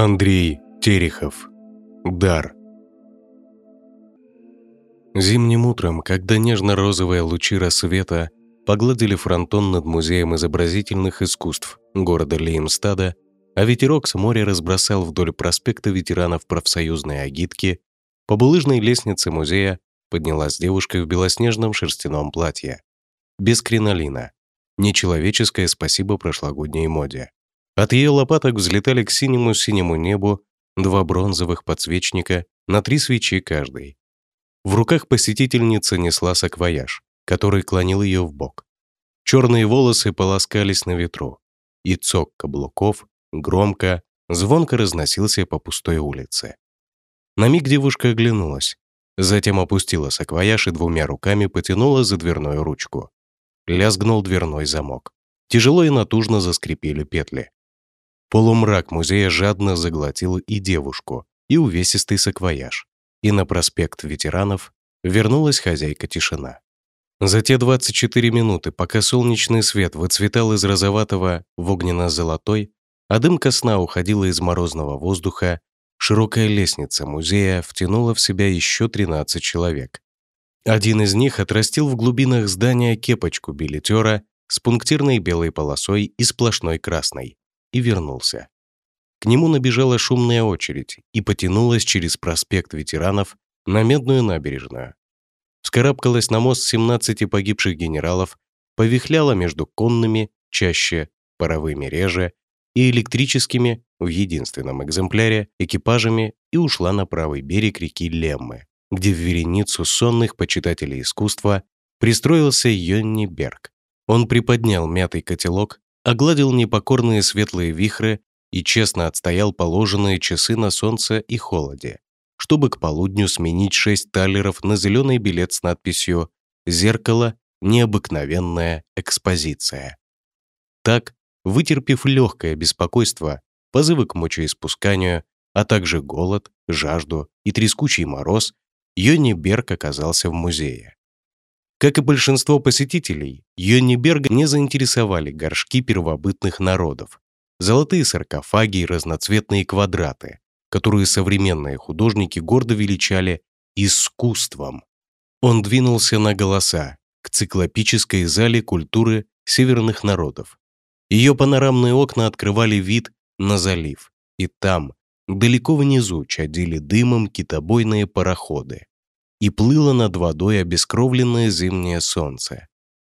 Андрей Терехов. Дар. Зимним утром, когда нежно-розовые лучи рассвета погладили фронтон над Музеем изобразительных искусств города Леймстада, а ветерок с моря разбросал вдоль проспекта ветеранов профсоюзной агитки, по булыжной лестнице музея поднялась девушка в белоснежном шерстяном платье. Без кринолина. Нечеловеческое спасибо прошлогодней моде. От ее лопаток взлетали к синему-синему небу два бронзовых подсвечника на три свечи каждый. В руках посетительница несла саквояж, который клонил ее в бок. Черные волосы полоскались на ветру, и цок каблуков громко, звонко разносился по пустой улице. На миг девушка оглянулась, затем опустила саквояж и двумя руками потянула за дверную ручку. Лязгнул дверной замок. Тяжело и натужно заскрипели петли. Полумрак музея жадно заглотил и девушку, и увесистый саквояж. И на проспект ветеранов вернулась хозяйка тишина. За те 24 минуты, пока солнечный свет выцветал из розоватого в огненно-золотой, а дымка сна уходила из морозного воздуха, широкая лестница музея втянула в себя еще 13 человек. Один из них отрастил в глубинах здания кепочку билетера с пунктирной белой полосой и сплошной красной и вернулся. К нему набежала шумная очередь и потянулась через проспект ветеранов на Медную набережную. Вскарабкалась на мост 17 погибших генералов, повихляла между конными, чаще паровыми реже, и электрическими, в единственном экземпляре, экипажами и ушла на правый берег реки Леммы, где в вереницу сонных почитателей искусства пристроился Йонни Берг. Он приподнял мятый котелок огладил непокорные светлые вихры и честно отстоял положенные часы на солнце и холоде, чтобы к полудню сменить шесть талеров на зеленый билет с надписью «Зеркало. Необыкновенная экспозиция». Так, вытерпев легкое беспокойство, позывы к мочеиспусканию, а также голод, жажду и трескучий мороз, Йонни Берг оказался в музее. Как и большинство посетителей, Йонниберга не заинтересовали горшки первобытных народов, золотые саркофаги и разноцветные квадраты, которые современные художники гордо величали искусством. Он двинулся на голоса, к циклопической зале культуры северных народов. Ее панорамные окна открывали вид на залив, и там, далеко внизу, чадили дымом китобойные пароходы и плыло над водой обескровленное зимнее солнце,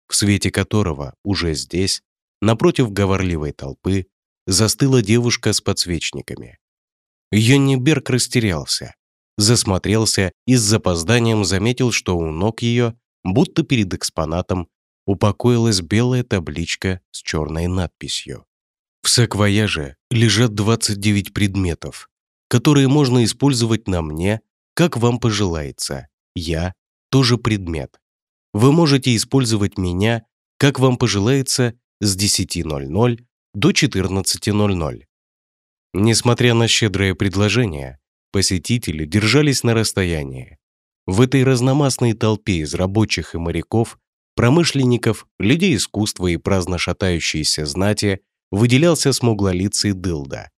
в свете которого уже здесь, напротив говорливой толпы, застыла девушка с подсвечниками. Йонниберг растерялся, засмотрелся и с запозданием заметил, что у ног ее, будто перед экспонатом, упокоилась белая табличка с черной надписью. В саквояже лежат 29 предметов, которые можно использовать на мне, как вам пожелается. Я тоже предмет. Вы можете использовать меня, как вам пожелается, с 10.00 до 14.00. Несмотря на щедрое предложение, посетители держались на расстоянии. В этой разномастной толпе из рабочих и моряков, промышленников, людей искусства и праздно шатающейся знати выделялся смуглолицый дылда.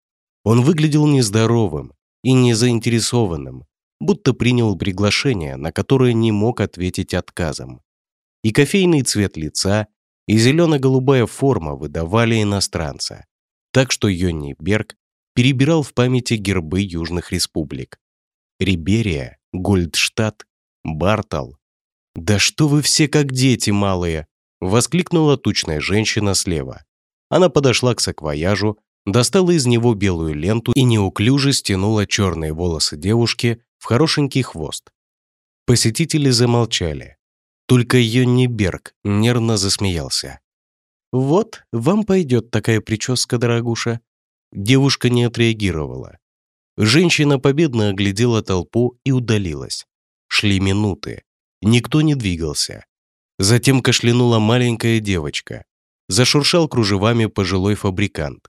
Он выглядел нездоровым и незаинтересованным, будто принял приглашение, на которое не мог ответить отказом. И кофейный цвет лица, и зелено-голубая форма выдавали иностранца. Так что Йонни Берг перебирал в памяти гербы южных республик. Риберия, Гольдштадт, Бартал. «Да что вы все как дети малые!» — воскликнула тучная женщина слева. Она подошла к саквояжу, достала из него белую ленту и неуклюже стянула черные волосы девушки в хорошенький хвост. Посетители замолчали. Только Йонни Берг нервно засмеялся. «Вот, вам пойдет такая прическа, дорогуша». Девушка не отреагировала. Женщина победно оглядела толпу и удалилась. Шли минуты. Никто не двигался. Затем кашлянула маленькая девочка. Зашуршал кружевами пожилой фабрикант.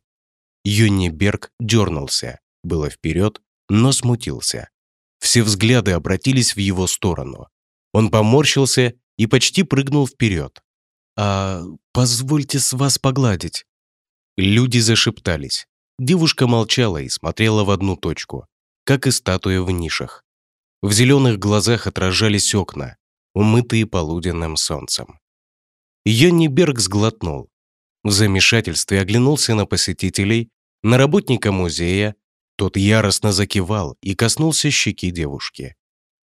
Йонни Берг дернулся, было вперед, но смутился. Все взгляды обратились в его сторону. Он поморщился и почти прыгнул вперед. «А позвольте с вас погладить». Люди зашептались. Девушка молчала и смотрела в одну точку, как и статуя в нишах. В зеленых глазах отражались окна, умытые полуденным солнцем. Йонни Берг сглотнул. В замешательстве оглянулся на посетителей, на работника музея. Тот яростно закивал и коснулся щеки девушки.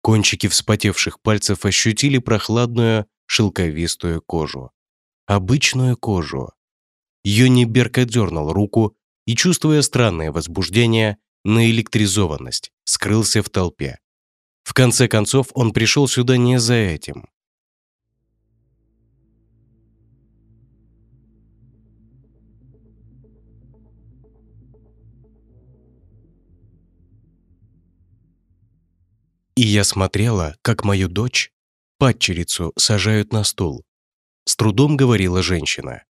Кончики вспотевших пальцев ощутили прохладную, шелковистую кожу. Обычную кожу. Йонни Берг отдернул руку и, чувствуя странное возбуждение, наэлектризованность, скрылся в толпе. В конце концов, он пришел сюда не за этим. И я смотрела, как мою дочь, падчерицу, сажают на стул. С трудом говорила женщина.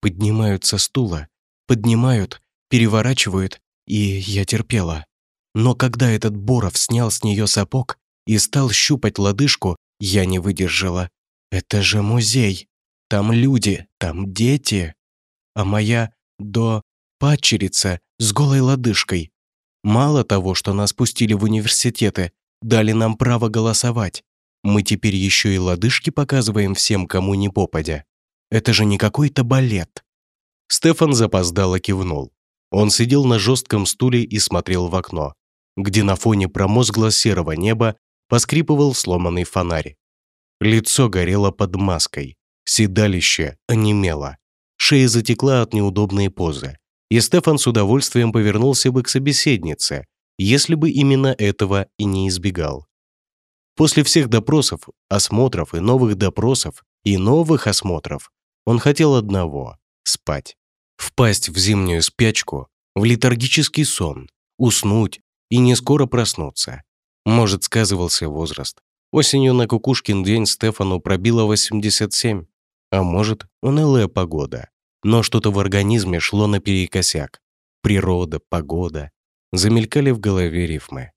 Поднимают со стула, поднимают, переворачивают, и я терпела. Но когда этот Боров снял с нее сапог и стал щупать лодыжку, я не выдержала. Это же музей. Там люди, там дети. А моя до падчерица с голой лодыжкой. Мало того, что нас пустили в университеты, дали нам право голосовать. Мы теперь еще и лодыжки показываем всем, кому не попадя. Это же не какой-то балет». Стефан запоздало кивнул. Он сидел на жестком стуле и смотрел в окно, где на фоне промозгло-серого неба поскрипывал сломанный фонарь. Лицо горело под маской, седалище онемело, шея затекла от неудобной позы, и Стефан с удовольствием повернулся бы к собеседнице, если бы именно этого и не избегал. После всех допросов, осмотров и новых допросов и новых осмотров он хотел одного – спать. Впасть в зимнюю спячку, в летаргический сон, уснуть и не скоро проснуться. Может, сказывался возраст. Осенью на Кукушкин день Стефану пробило 87, а может, унылая погода. Но что-то в организме шло наперекосяк. Природа, погода, замелькали в голове рифмы.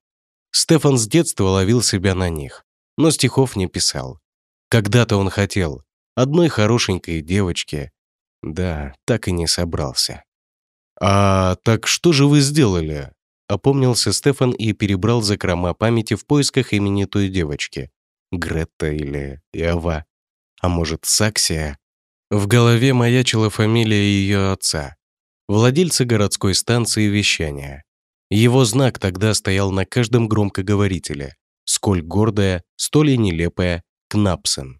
Стефан с детства ловил себя на них, но стихов не писал. Когда-то он хотел одной хорошенькой девочке. Да, так и не собрался. «А так что же вы сделали?» Опомнился Стефан и перебрал закрома памяти в поисках имени той девочки. Гретта или Эва. А может, Саксия? В голове маячила фамилия ее отца, владельца городской станции вещания. Его знак тогда стоял на каждом громкоговорителе. Сколь гордая, столь и нелепая Кнапсен.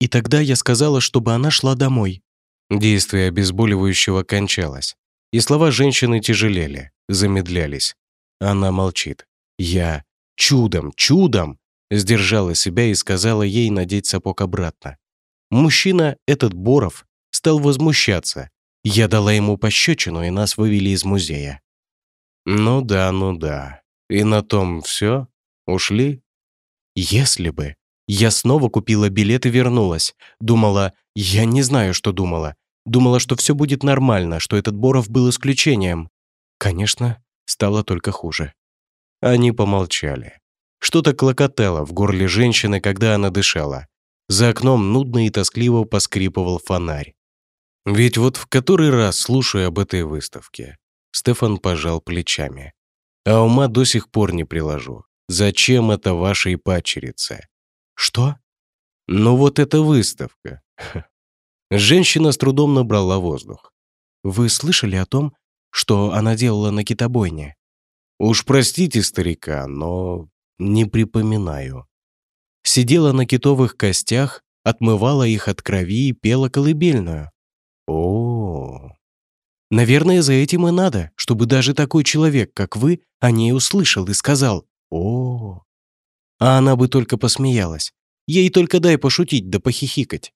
И тогда я сказала, чтобы она шла домой. Действие обезболивающего кончалось, и слова женщины тяжелели, замедлялись. Она молчит. Я чудом, чудом сдержала себя и сказала ей надеть сапог обратно. Мужчина, этот Боров, стал возмущаться. Я дала ему пощечину, и нас вывели из музея. Ну да, ну да. И на том все? Ушли? Если бы. Я снова купила билет и вернулась. Думала, я не знаю, что думала. Думала, что все будет нормально, что этот Боров был исключением. Конечно, стало только хуже. Они помолчали. Что-то клокотало в горле женщины, когда она дышала. За окном нудно и тоскливо поскрипывал фонарь. Ведь вот в который раз слушаю об этой выставке. Стефан пожал плечами. «А ума до сих пор не приложу. Зачем это вашей падчерице?» «Что?» «Ну вот эта выставка». Женщина с трудом набрала воздух. «Вы слышали о том, что она делала на китобойне?» «Уж простите старика, но не припоминаю». Сидела на китовых костях, отмывала их от крови и пела колыбельную. О, Наверное, за этим и надо, чтобы даже такой человек, как вы, о ней услышал и сказал «О». А она бы только посмеялась. Ей только дай пошутить да похихикать.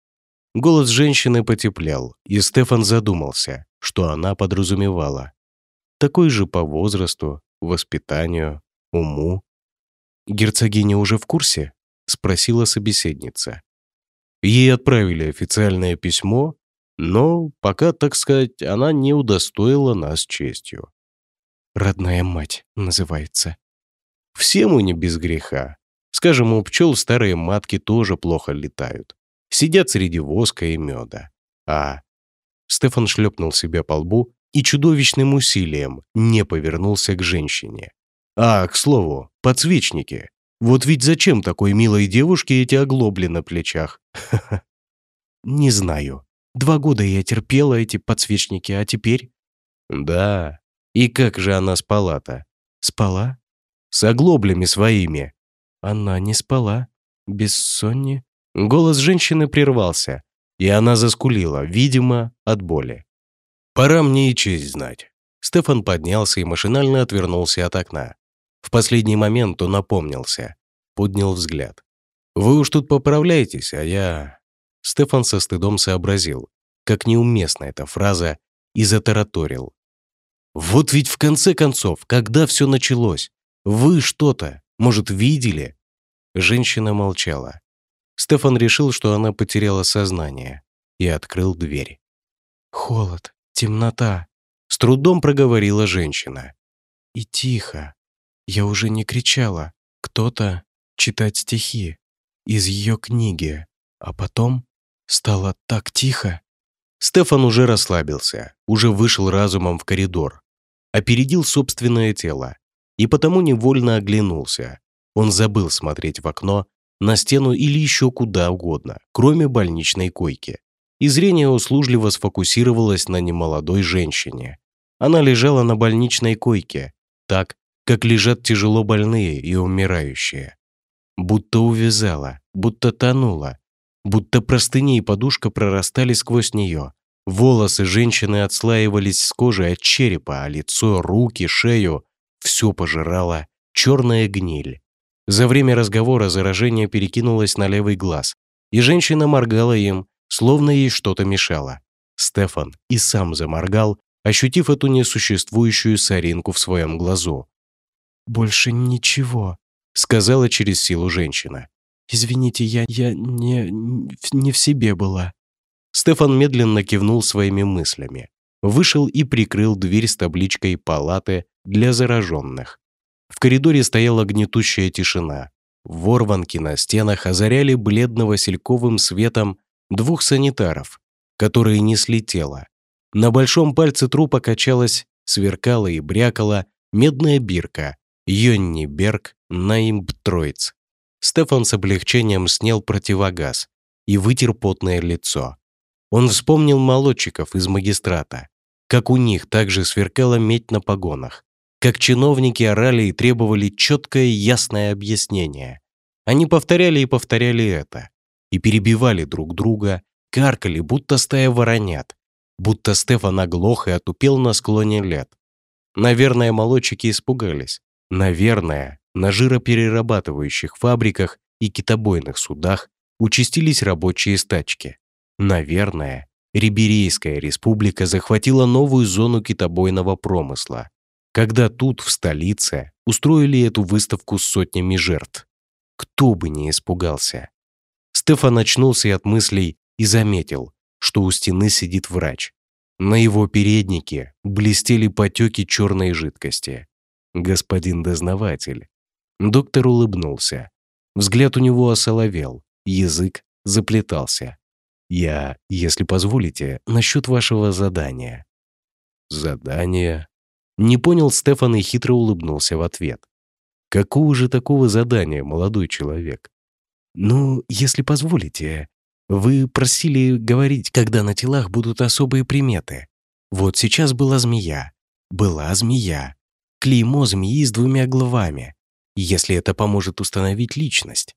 Голос женщины потеплел, и Стефан задумался, что она подразумевала. Такой же по возрасту, воспитанию, уму. «Герцогиня уже в курсе?» — спросила собеседница. Ей отправили официальное письмо, но пока, так сказать, она не удостоила нас честью. «Родная мать» называется. Все мы не без греха. Скажем, у пчел старые матки тоже плохо летают. Сидят среди воска и меда. А... Стефан шлепнул себя по лбу и чудовищным усилием не повернулся к женщине. А, к слову, подсвечники. Вот ведь зачем такой милой девушке эти оглобли на плечах? Не знаю. Два года я терпела эти подсвечники, а теперь... Да. И как же она спала-то? Спала? С оглоблями своими. Она не спала. Бессонни. Голос женщины прервался, и она заскулила, видимо, от боли. «Пора мне и честь знать». Стефан поднялся и машинально отвернулся от окна. В последний момент он опомнился, поднял взгляд. «Вы уж тут поправляйтесь, а я...» Стефан со стыдом сообразил, как неуместна эта фраза, и затараторил. «Вот ведь в конце концов, когда все началось, вы что-то, может, видели?» Женщина молчала. Стефан решил, что она потеряла сознание, и открыл дверь. «Холод, темнота», — с трудом проговорила женщина. «И тихо. Я уже не кричала. Кто-то читать стихи из ее книги, а потом стало так тихо». Стефан уже расслабился, уже вышел разумом в коридор, опередил собственное тело и потому невольно оглянулся. Он забыл смотреть в окно на стену или еще куда угодно, кроме больничной койки. И зрение услужливо сфокусировалось на немолодой женщине. Она лежала на больничной койке, так, как лежат тяжело больные и умирающие. Будто увязала, будто тонула, будто простыни и подушка прорастали сквозь нее. Волосы женщины отслаивались с кожи от черепа, а лицо, руки, шею – все пожирала черная гниль. За время разговора заражение перекинулось на левый глаз, и женщина моргала им, словно ей что-то мешало. Стефан и сам заморгал, ощутив эту несуществующую соринку в своем глазу. «Больше ничего», — сказала через силу женщина. «Извините, я, я не, не в себе была». Стефан медленно кивнул своими мыслями, вышел и прикрыл дверь с табличкой «Палаты для зараженных». В коридоре стояла гнетущая тишина. Ворванки на стенах озаряли бледно-васильковым светом двух санитаров, которые несли тело. На большом пальце трупа качалась, сверкала и брякала медная бирка Йонни Берг Наимб Троиц. Стефан с облегчением снял противогаз и вытер потное лицо. Он вспомнил молодчиков из магистрата, как у них также сверкала медь на погонах как чиновники орали и требовали четкое ясное объяснение. Они повторяли и повторяли это, и перебивали друг друга, каркали, будто стая воронят, будто Стефан оглох и отупел на склоне лет. Наверное, молодчики испугались. Наверное, на жироперерабатывающих фабриках и китобойных судах участились рабочие стачки. Наверное, Риберейская республика захватила новую зону китобойного промысла когда тут, в столице, устроили эту выставку с сотнями жертв. Кто бы не испугался. Стефан очнулся от мыслей и заметил, что у стены сидит врач. На его переднике блестели потеки черной жидкости. Господин дознаватель. Доктор улыбнулся. Взгляд у него осоловел, язык заплетался. «Я, если позволите, насчет вашего задания». «Задание?» Не понял Стефан и хитро улыбнулся в ответ. «Какого же такого задания, молодой человек?» «Ну, если позволите, вы просили говорить, когда на телах будут особые приметы. Вот сейчас была змея. Была змея. Клеймо змеи с двумя головами. Если это поможет установить личность».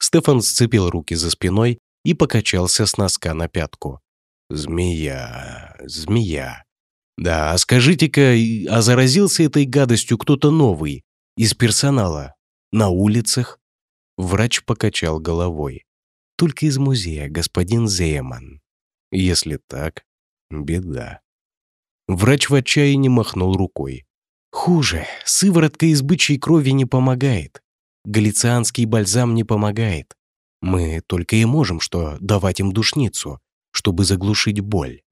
Стефан сцепил руки за спиной и покачался с носка на пятку. «Змея, змея. Да, а скажите-ка, а заразился этой гадостью кто-то новый из персонала на улицах? Врач покачал головой. Только из музея, господин Зейман. Если так, беда. Врач в отчаянии махнул рукой. Хуже, сыворотка из бычьей крови не помогает. Галицианский бальзам не помогает. Мы только и можем что давать им душницу, чтобы заглушить боль.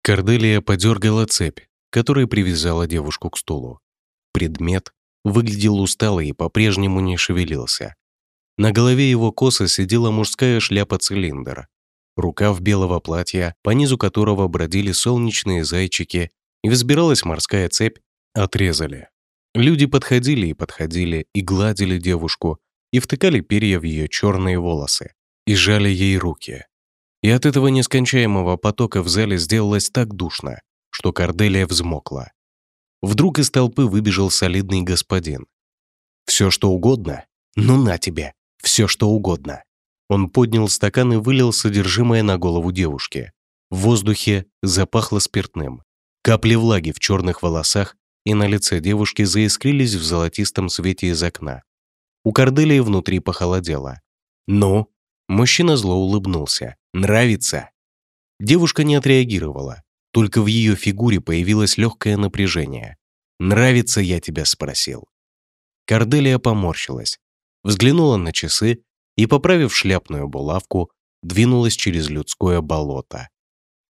Корделия подергала цепь, которая привязала девушку к стулу. Предмет выглядел усталый и по-прежнему не шевелился. На голове его косо сидела мужская шляпа-цилиндр. Рукав белого платья, по низу которого бродили солнечные зайчики, и взбиралась морская цепь, отрезали. Люди подходили и подходили, и гладили девушку, и втыкали перья в ее черные волосы, и жали ей руки. И от этого нескончаемого потока в зале сделалось так душно, что Корделия взмокла. Вдруг из толпы выбежал солидный господин. «Все, что угодно? Ну на тебе! Все, что угодно!» Он поднял стакан и вылил содержимое на голову девушки. В воздухе запахло спиртным. Капли влаги в черных волосах и на лице девушки заискрились в золотистом свете из окна. У Корделии внутри похолодело. «Ну?» Мужчина зло улыбнулся. «Нравится?» Девушка не отреагировала. Только в ее фигуре появилось легкое напряжение. «Нравится, я тебя спросил». Корделия поморщилась, взглянула на часы и, поправив шляпную булавку, двинулась через людское болото.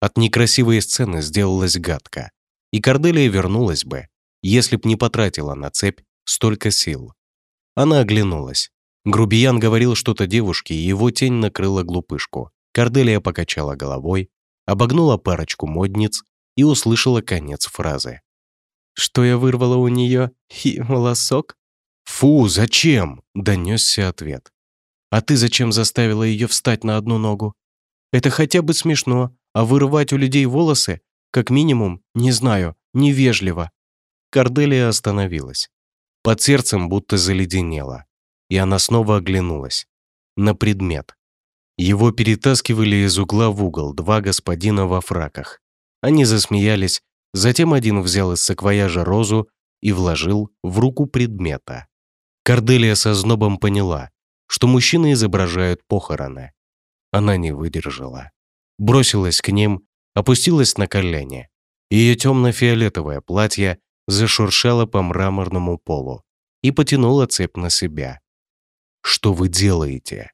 От некрасивой сцены сделалась гадко, и Корделия вернулась бы, если б не потратила на цепь столько сил. Она оглянулась. Грубиян говорил что-то девушке, и его тень накрыла глупышку. Корделия покачала головой, обогнула парочку модниц и услышала конец фразы. «Что я вырвала у нее? И волосок?» «Фу, зачем?» — донесся ответ. А ты зачем заставила ее встать на одну ногу? Это хотя бы смешно, а вырывать у людей волосы, как минимум, не знаю, невежливо». Корделия остановилась. Под сердцем будто заледенело, и она снова оглянулась. На предмет. Его перетаскивали из угла в угол два господина во фраках. Они засмеялись, затем один взял из саквояжа розу и вложил в руку предмета. Корделия со знобом поняла, что мужчины изображают похороны. Она не выдержала. Бросилась к ним, опустилась на колени. Ее темно-фиолетовое платье зашуршало по мраморному полу и потянула цепь на себя. «Что вы делаете?» —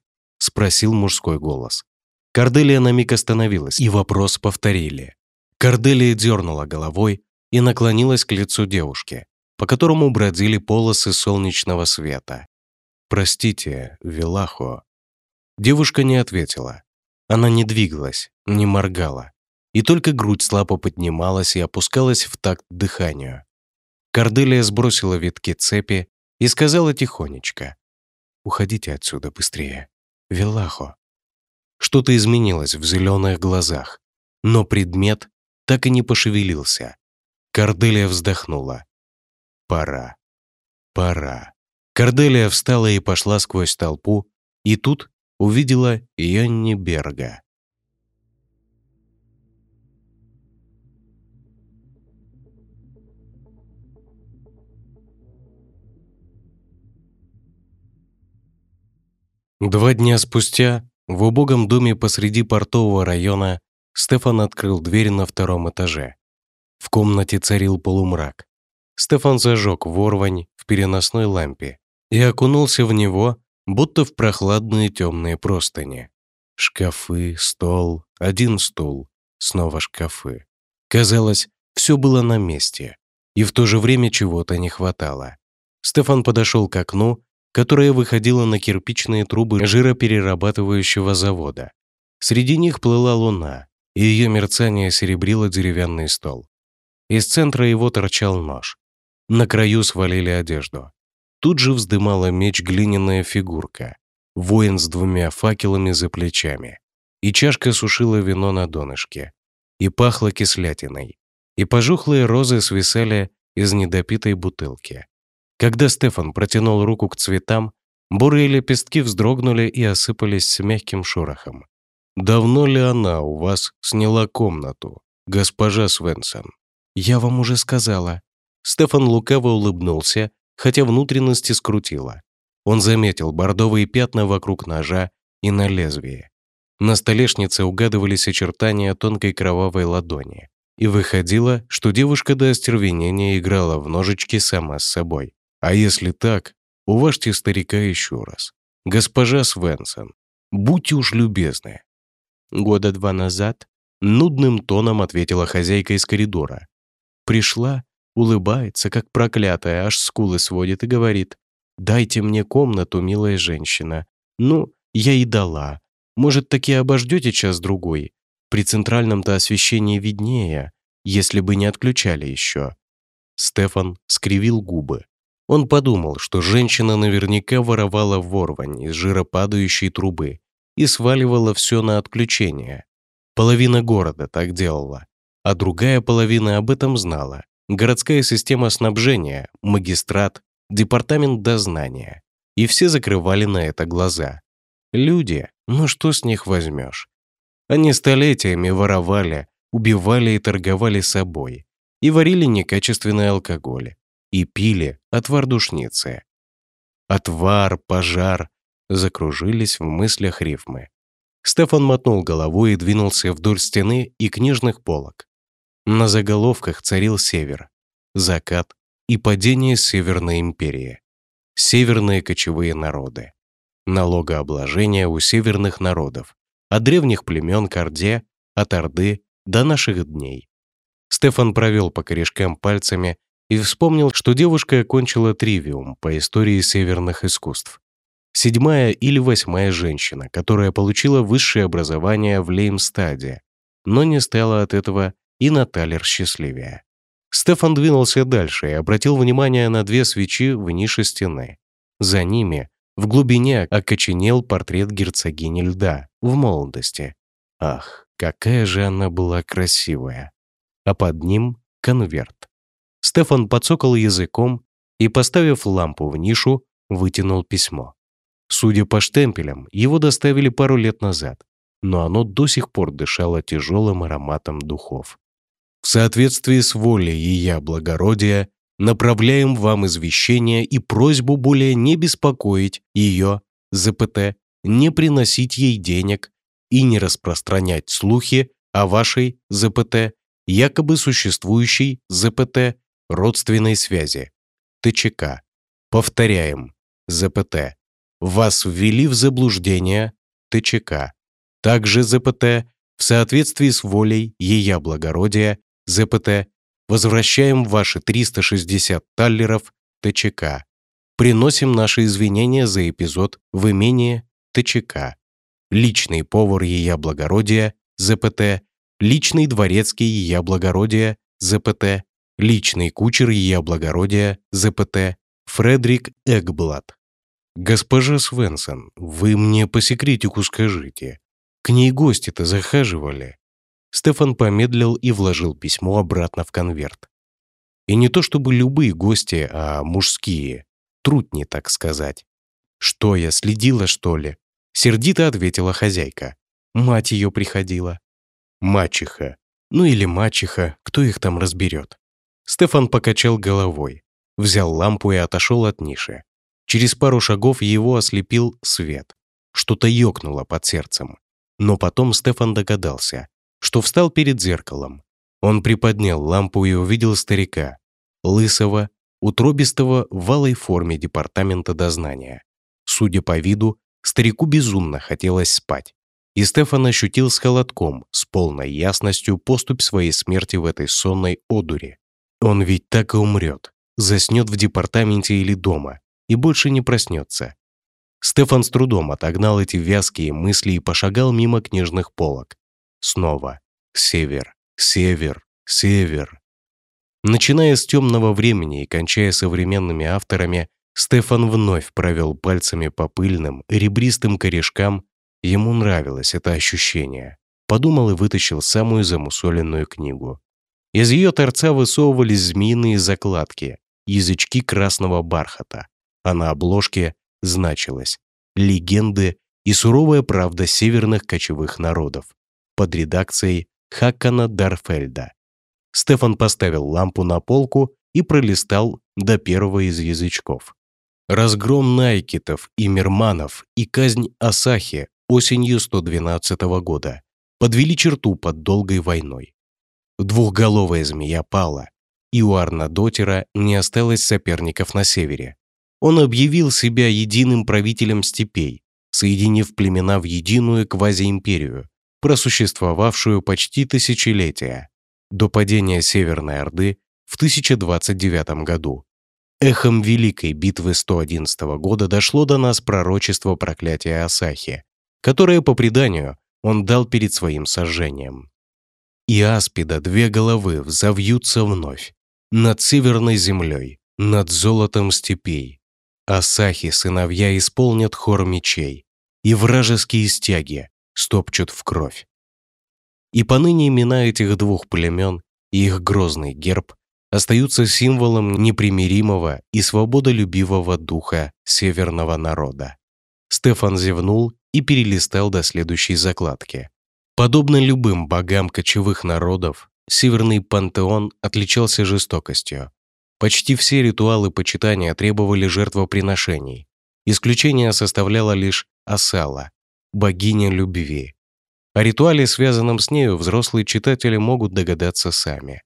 спросил мужской голос. Корделия на миг остановилась, и вопрос повторили. Корделия дернула головой и наклонилась к лицу девушки, по которому бродили полосы солнечного света. «Простите, Велахо». Девушка не ответила. Она не двигалась, не моргала. И только грудь слабо поднималась и опускалась в такт дыханию. Корделия сбросила ветки цепи и сказала тихонечко. «Уходите отсюда быстрее. Велахо». Что-то изменилось в зеленых глазах, но предмет так и не пошевелился. Корделия вздохнула. «Пора. Пора». Корделия встала и пошла сквозь толпу, и тут увидела Йонни Берга. Два дня спустя в убогом доме посреди портового района Стефан открыл дверь на втором этаже. В комнате царил полумрак. Стефан зажег ворвань в переносной лампе и окунулся в него, будто в прохладные темные простыни. Шкафы, стол, один стул, снова шкафы. Казалось, все было на месте, и в то же время чего-то не хватало. Стефан подошел к окну, которое выходило на кирпичные трубы жироперерабатывающего завода. Среди них плыла луна, и ее мерцание серебрило деревянный стол. Из центра его торчал нож. На краю свалили одежду. Тут же вздымала меч глиняная фигурка, воин с двумя факелами за плечами. И чашка сушила вино на донышке. И пахло кислятиной. И пожухлые розы свисали из недопитой бутылки. Когда Стефан протянул руку к цветам, бурые лепестки вздрогнули и осыпались с мягким шорохом. «Давно ли она у вас сняла комнату, госпожа Свенсон?» «Я вам уже сказала». Стефан лукаво улыбнулся хотя внутренности скрутило. Он заметил бордовые пятна вокруг ножа и на лезвии. На столешнице угадывались очертания тонкой кровавой ладони. И выходило, что девушка до остервенения играла в ножички сама с собой. А если так, уважьте старика еще раз. Госпожа Свенсон, будьте уж любезны. Года два назад нудным тоном ответила хозяйка из коридора. Пришла улыбается, как проклятая, аж скулы сводит и говорит, «Дайте мне комнату, милая женщина». Ну, я и дала. Может, таки обождете час-другой? При центральном-то освещении виднее, если бы не отключали еще. Стефан скривил губы. Он подумал, что женщина наверняка воровала ворвань из жиропадающей трубы и сваливала все на отключение. Половина города так делала, а другая половина об этом знала. Городская система снабжения, магистрат, департамент дознания. И все закрывали на это глаза. Люди, ну что с них возьмешь? Они столетиями воровали, убивали и торговали собой, и варили некачественный алкоголь, и пили отвар душницы. Отвар, пожар, закружились в мыслях рифмы. Стефан мотнул головой и двинулся вдоль стены и книжных полок. На заголовках царил север, закат и падение Северной империи. Северные кочевые народы. Налогообложение у северных народов. От древних племен к Орде, от Орды до наших дней. Стефан провел по корешкам пальцами и вспомнил, что девушка окончила тривиум по истории северных искусств седьмая или восьмая женщина, которая получила высшее образование в Леймстаде, но не стала от этого и Наталер счастливее. Стефан двинулся дальше и обратил внимание на две свечи в нише стены. За ними, в глубине, окоченел портрет герцогини льда в молодости. Ах, какая же она была красивая! А под ним — конверт. Стефан подсокал языком и, поставив лампу в нишу, вытянул письмо. Судя по штемпелям, его доставили пару лет назад, но оно до сих пор дышало тяжелым ароматом духов. В соответствии с волей и я благородия направляем вам извещение и просьбу более не беспокоить ее, ЗПТ, не приносить ей денег и не распространять слухи о вашей ЗПТ, якобы существующей ЗПТ, родственной связи. ТЧК. Повторяем. ЗПТ вас ввели в заблуждение ТЧК. Также ЗПТ в соответствии с волей Ея Благородия ЗПТ возвращаем ваши 360 таллеров ТЧК. Приносим наши извинения за эпизод в имении ТЧК. Личный повар Ея Благородия ЗПТ, личный дворецкий Ея Благородия ЗПТ, личный кучер Ея Благородия ЗПТ, Фредерик Эгблад. «Госпожа Свенсон, вы мне по секретику скажите. К ней гости-то захаживали?» Стефан помедлил и вложил письмо обратно в конверт. И не то чтобы любые гости, а мужские. Трудни, так сказать. «Что я, следила, что ли?» Сердито ответила хозяйка. Мать ее приходила. Мачеха. Ну или мачеха, кто их там разберет. Стефан покачал головой, взял лампу и отошел от ниши. Через пару шагов его ослепил свет. Что-то ёкнуло под сердцем. Но потом Стефан догадался, что встал перед зеркалом. Он приподнял лампу и увидел старика, лысого, утробистого в валой форме департамента дознания. Судя по виду, старику безумно хотелось спать. И Стефан ощутил с холодком, с полной ясностью поступь своей смерти в этой сонной одуре. Он ведь так и умрет, заснет в департаменте или дома, и больше не проснется. Стефан с трудом отогнал эти вязкие мысли и пошагал мимо книжных полок. Снова. Север, север, север. Начиная с темного времени и кончая современными авторами, Стефан вновь провел пальцами по пыльным, ребристым корешкам. Ему нравилось это ощущение. Подумал и вытащил самую замусоленную книгу. Из ее торца высовывались змеиные закладки, язычки красного бархата а на обложке значилось «Легенды и суровая правда северных кочевых народов» под редакцией Хаккана Дарфельда. Стефан поставил лампу на полку и пролистал до первого из язычков. Разгром Найкитов и Мирманов и казнь Асахи осенью 112 года подвели черту под долгой войной. Двухголовая змея пала, и у Арнадотера не осталось соперников на севере. Он объявил себя единым правителем степей, соединив племена в единую квазиимперию, просуществовавшую почти тысячелетия. До падения Северной Орды в 1029 году. Эхом Великой битвы 111 года дошло до нас пророчество проклятия Асахи, которое, по преданию, он дал перед своим сожжением. И аспида две головы взовьются вновь, над северной землей, над золотом степей. Асахи сыновья исполнят хор мечей, и вражеские стяги стопчут в кровь. И поныне имена этих двух племен и их грозный герб остаются символом непримиримого и свободолюбивого духа северного народа. Стефан зевнул и перелистал до следующей закладки. Подобно любым богам кочевых народов, северный пантеон отличался жестокостью. Почти все ритуалы почитания требовали жертвоприношений. Исключение составляла лишь Асала, богиня любви. О ритуале, связанном с нею, взрослые читатели могут догадаться сами.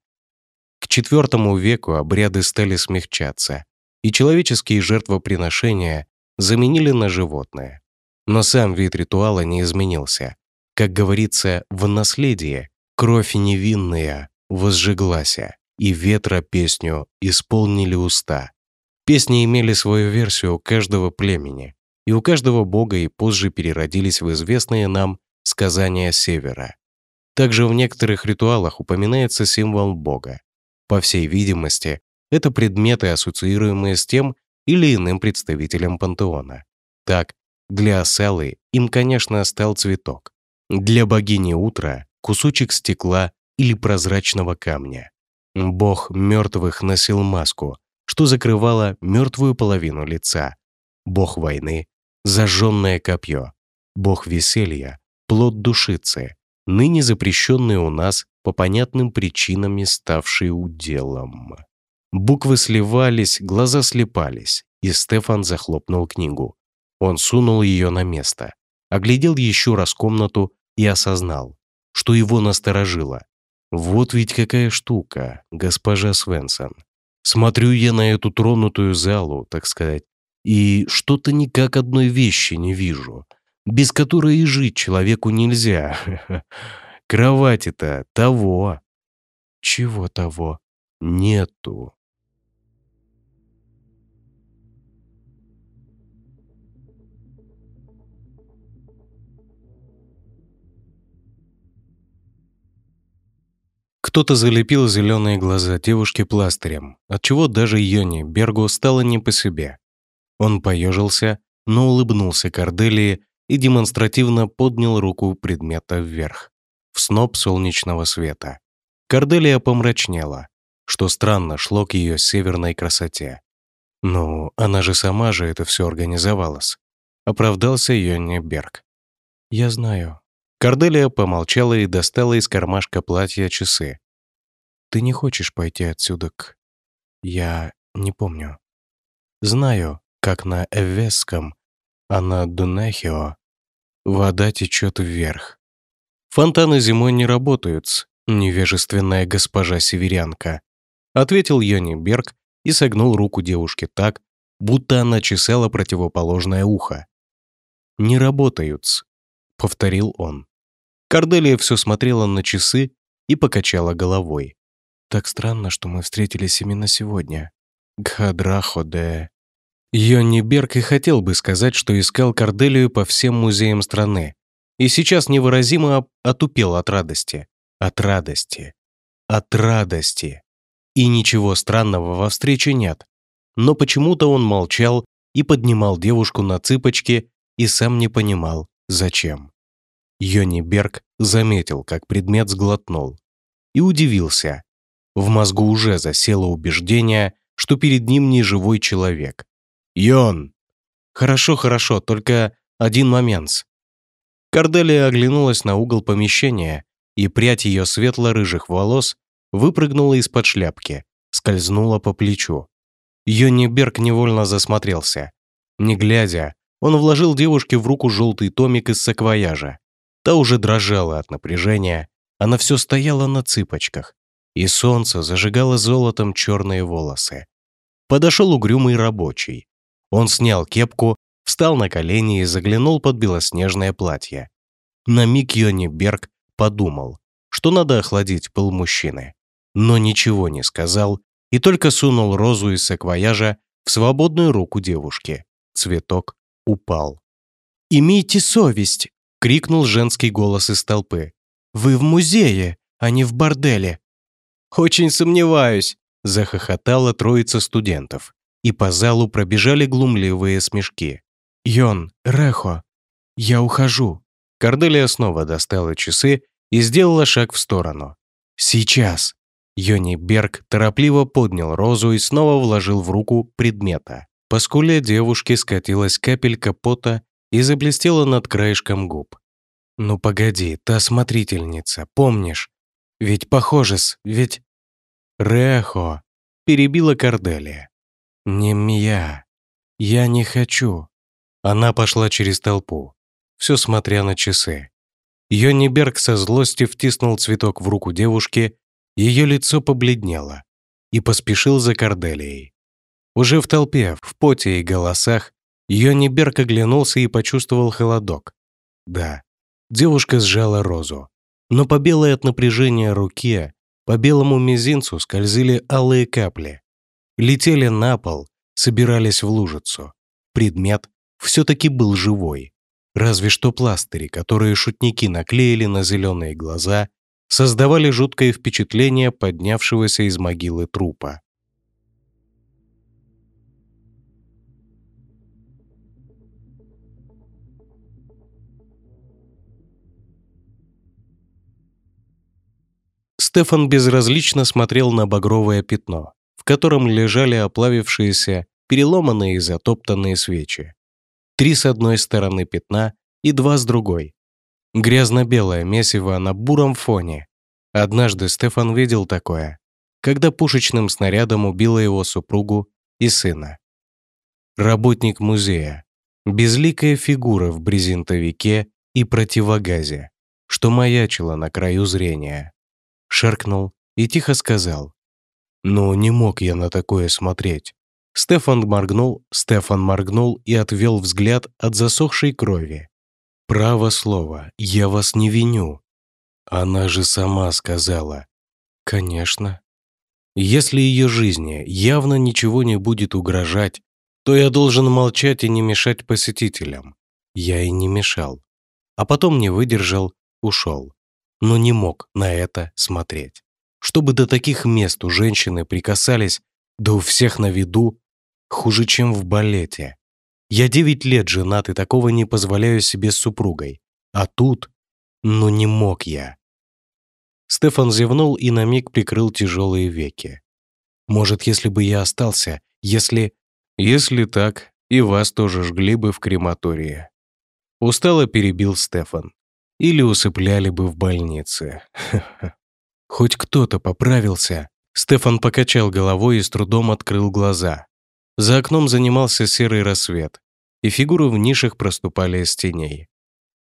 К IV веку обряды стали смягчаться, и человеческие жертвоприношения заменили на животное. Но сам вид ритуала не изменился. Как говорится, в наследие кровь невинная возжиглася, и ветра песню исполнили уста. Песни имели свою версию у каждого племени, и у каждого бога и позже переродились в известные нам сказания Севера. Также в некоторых ритуалах упоминается символ бога. По всей видимости, это предметы, ассоциируемые с тем или иным представителем пантеона. Так, для Асалы им, конечно, стал цветок. Для богини утра — кусочек стекла или прозрачного камня. Бог мертвых носил маску, что закрывало мертвую половину лица. Бог войны — зажженное копье. Бог веселья — плод душицы, ныне запрещенный у нас по понятным причинам ставший уделом. Буквы сливались, глаза слепались, и Стефан захлопнул книгу. Он сунул ее на место, оглядел еще раз комнату и осознал, что его насторожило. Вот ведь какая штука, госпожа Свенсон. Смотрю я на эту тронутую залу, так сказать, и что-то никак одной вещи не вижу, без которой и жить человеку нельзя. Кровати-то того. Чего того? Нету. Кто-то залепил зеленые глаза девушки пластырем, отчего даже Йони Бергу стало не по себе. Он поежился, но улыбнулся Корделии и демонстративно поднял руку предмета вверх в сноп солнечного света. Корделия помрачнела, что странно шло к ее северной красоте. Ну, она же сама же это все организовалась. Оправдался Йонни Берг. «Я знаю». Корделия помолчала и достала из кармашка платья часы. «Ты не хочешь пойти отсюда к...» «Я не помню». «Знаю, как на Эвесском, а на Дунехио вода течет вверх. «Фонтаны зимой не работают, невежественная госпожа северянка», ответил Йони Берг и согнул руку девушки так, будто она чесала противоположное ухо. «Не работают», — повторил он. Корделия все смотрела на часы и покачала головой. «Так странно, что мы встретились именно сегодня. Гхадраходе». Йонни Берг и хотел бы сказать, что искал Корделию по всем музеям страны, и сейчас невыразимо отупел от радости. От радости. От радости. И ничего странного во встрече нет. Но почему-то он молчал и поднимал девушку на цыпочки и сам не понимал, зачем. Йони Берг заметил, как предмет сглотнул. И удивился. В мозгу уже засело убеждение, что перед ним не живой человек. «Йон!» «Хорошо, хорошо, только один момент. Корделия оглянулась на угол помещения, и прядь ее светло-рыжих волос выпрыгнула из-под шляпки, скользнула по плечу. Йонни Берг невольно засмотрелся. Не глядя, он вложил девушке в руку желтый томик из саквояжа. Та уже дрожала от напряжения, она все стояла на цыпочках, и солнце зажигало золотом черные волосы. Подошел угрюмый рабочий. Он снял кепку встал на колени и заглянул под белоснежное платье. На миг Йони Берг подумал, что надо охладить пыл мужчины, но ничего не сказал и только сунул розу из саквояжа в свободную руку девушки. Цветок упал. «Имейте совесть!» — крикнул женский голос из толпы. «Вы в музее, а не в борделе!» «Очень сомневаюсь!» — захохотала троица студентов, и по залу пробежали глумливые смешки. «Йон, Рехо, я ухожу!» Корделия снова достала часы и сделала шаг в сторону. «Сейчас!» Йони Берг торопливо поднял розу и снова вложил в руку предмета. По скуле девушки скатилась капелька пота и заблестела над краешком губ. «Ну погоди, та смотрительница, помнишь? Ведь похоже-с, ведь...» «Рехо!» — перебила Корделия. «Не Мия. Я не хочу». Она пошла через толпу, все смотря на часы. Йонни Берг со злости втиснул цветок в руку девушки ее лицо побледнело и поспешил за Корделией. Уже в толпе, в поте и голосах, Йонни Берг оглянулся и почувствовал холодок. Да, девушка сжала розу, но по белой от напряжения руке, по белому мизинцу скользили алые капли. Летели на пол, собирались в лужицу. Предмет все-таки был живой. Разве что пластыри, которые шутники наклеили на зеленые глаза создавали жуткое впечатление поднявшегося из могилы трупа. Стефан безразлично смотрел на багровое пятно, в котором лежали оплавившиеся, переломанные и затоптанные свечи. Три с одной стороны пятна и два с другой, Грязно-белое месиво на буром фоне. Однажды Стефан видел такое, когда пушечным снарядом убила его супругу и сына. Работник музея. Безликая фигура в брезентовике и противогазе, что маячила на краю зрения. Шаркнул и тихо сказал. «Ну, не мог я на такое смотреть». Стефан моргнул, Стефан моргнул и отвел взгляд от засохшей крови. Право слово, я вас не виню. Она же сама сказала. Конечно. Если ее жизни явно ничего не будет угрожать, то я должен молчать и не мешать посетителям. Я и не мешал. А потом не выдержал, ушел. Но не мог на это смотреть. Чтобы до таких мест у женщины прикасались, да у всех на виду, хуже, чем в балете. Я девять лет женат и такого не позволяю себе с супругой. А тут... Ну не мог я. Стефан зевнул и на миг прикрыл тяжелые веки. Может, если бы я остался, если... Если так, и вас тоже жгли бы в крематории. Устало перебил Стефан. Или усыпляли бы в больнице. Хоть кто-то поправился. Стефан покачал головой и с трудом открыл глаза. За окном занимался серый рассвет, и фигуры в нишах проступали из теней.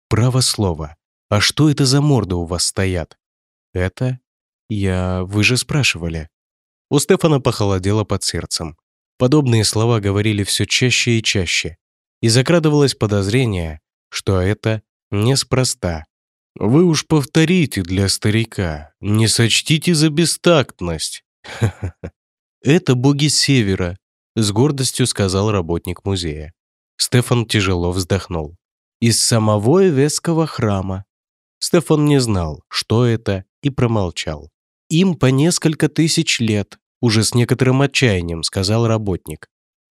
Право слово. А что это за морды у вас стоят? Это? Я... Вы же спрашивали. У Стефана похолодело под сердцем. Подобные слова говорили все чаще и чаще. И закрадывалось подозрение, что это неспроста. «Вы уж повторите для старика, не сочтите за бестактность». «Это боги Севера», — с гордостью сказал работник музея. Стефан тяжело вздохнул. «Из самого Эвесского храма». Стефан не знал, что это, и промолчал. «Им по несколько тысяч лет», уже с некоторым отчаянием сказал работник.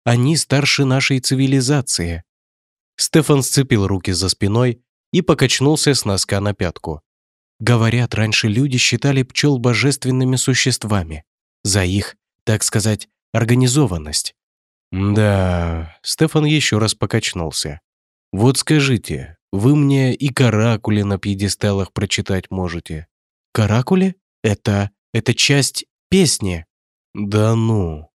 «Они старше нашей цивилизации». Стефан сцепил руки за спиной и покачнулся с носка на пятку. Говорят, раньше люди считали пчел божественными существами. За их, так сказать, организованность. Да, Стефан еще раз покачнулся. Вот скажите, вы мне и каракули на пьедесталах прочитать можете. Каракули? Это... это часть песни. Да ну.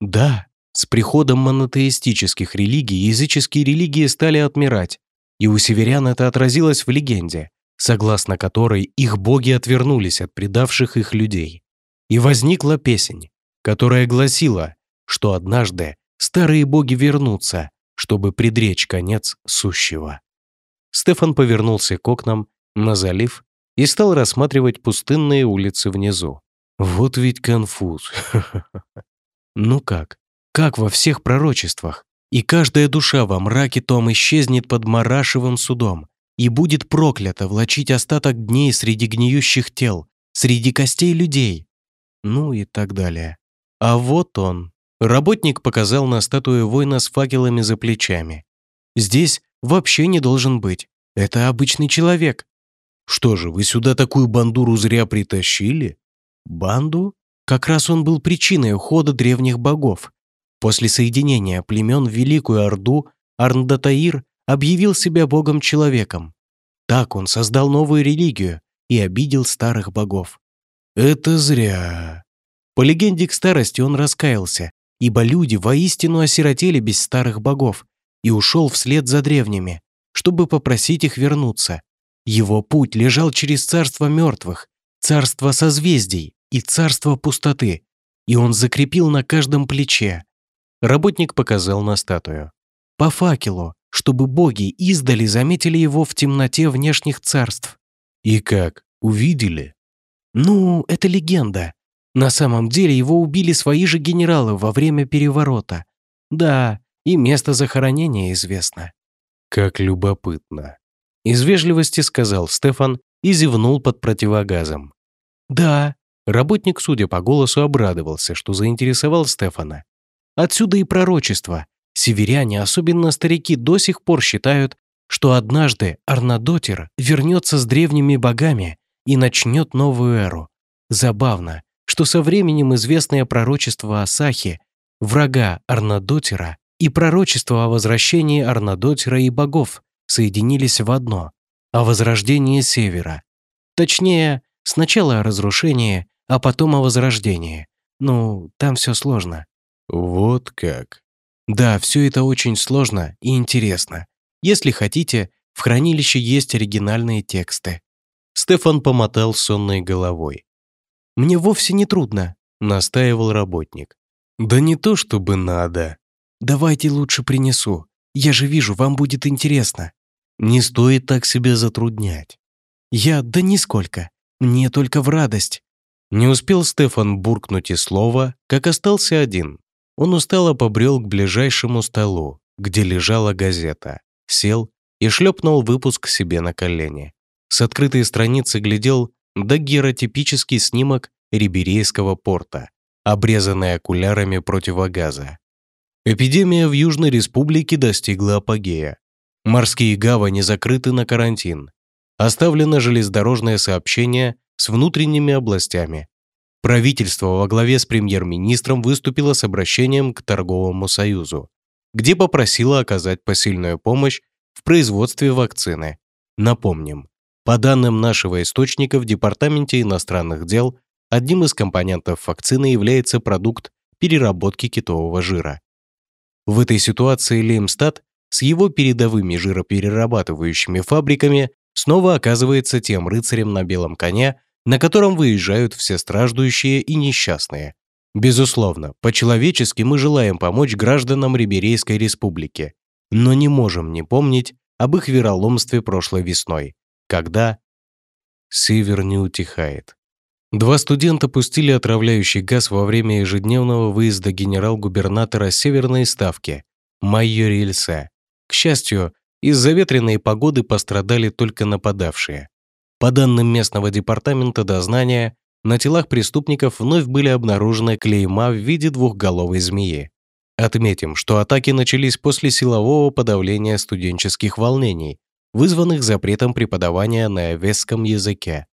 Да, с приходом монотеистических религий языческие религии стали отмирать, и у северян это отразилось в легенде, согласно которой их боги отвернулись от предавших их людей. И возникла песнь, которая гласила, что однажды старые боги вернутся, чтобы предречь конец сущего. Стефан повернулся к окнам на залив и стал рассматривать пустынные улицы внизу. Вот ведь конфуз. Ну как? Как во всех пророчествах? И каждая душа во мраке том исчезнет под Марашевым судом и будет проклята влачить остаток дней среди гниющих тел, среди костей людей. Ну и так далее. А вот он. Работник показал на статую воина с факелами за плечами. Здесь вообще не должен быть. Это обычный человек. Что же, вы сюда такую бандуру зря притащили? Банду? Как раз он был причиной ухода древних богов. После соединения племен в Великую Орду Арндатаир объявил себя богом-человеком. Так он создал новую религию и обидел старых богов. Это зря. По легенде к старости он раскаялся, ибо люди воистину осиротели без старых богов и ушел вслед за древними, чтобы попросить их вернуться. Его путь лежал через царство мертвых, царство созвездий и царство пустоты, и он закрепил на каждом плече. Работник показал на статую. По факелу, чтобы боги издали заметили его в темноте внешних царств. И как, увидели? Ну, это легенда. На самом деле его убили свои же генералы во время переворота. Да, и место захоронения известно. Как любопытно. Из вежливости сказал Стефан и зевнул под противогазом. Да, работник, судя по голосу, обрадовался, что заинтересовал Стефана. Отсюда и пророчество. Северяне, особенно старики, до сих пор считают, что однажды Арнадотер вернется с древними богами и начнет новую эру. Забавно, что со временем известное пророчество Асахи, врага Арнадотера, и пророчество о возвращении Арнадотера и богов соединились в одно, о возрождении Севера. Точнее, сначала о разрушении, а потом о возрождении. Ну, там все сложно. Вот как. Да, все это очень сложно и интересно. Если хотите, в хранилище есть оригинальные тексты. Стефан помотал сонной головой. «Мне вовсе не трудно», — настаивал работник. «Да не то чтобы надо». «Давайте лучше принесу. Я же вижу, вам будет интересно». «Не стоит так себя затруднять». «Я... да нисколько. Мне только в радость». Не успел Стефан буркнуть и слова, как остался один. Он устало побрел к ближайшему столу, где лежала газета, сел и шлепнул выпуск себе на колени. С открытой страницы глядел дагеротипический снимок Риберейского порта, обрезанный окулярами противогаза. Эпидемия в Южной Республике достигла апогея. Морские гавани закрыты на карантин. Оставлено железнодорожное сообщение с внутренними областями. Правительство во главе с премьер-министром выступило с обращением к Торговому союзу, где попросило оказать посильную помощь в производстве вакцины. Напомним, по данным нашего источника в Департаменте иностранных дел, одним из компонентов вакцины является продукт переработки китового жира. В этой ситуации Леймстад с его передовыми жироперерабатывающими фабриками снова оказывается тем рыцарем на белом коне, на котором выезжают все страждущие и несчастные. Безусловно, по-человечески мы желаем помочь гражданам Риберейской республики, но не можем не помнить об их вероломстве прошлой весной, когда Север не утихает. Два студента пустили отравляющий газ во время ежедневного выезда генерал-губернатора Северной Ставки, майор Ильса. К счастью, из-за ветреной погоды пострадали только нападавшие. По данным местного департамента дознания, на телах преступников вновь были обнаружены клейма в виде двухголовой змеи. Отметим, что атаки начались после силового подавления студенческих волнений, вызванных запретом преподавания на эвесском языке.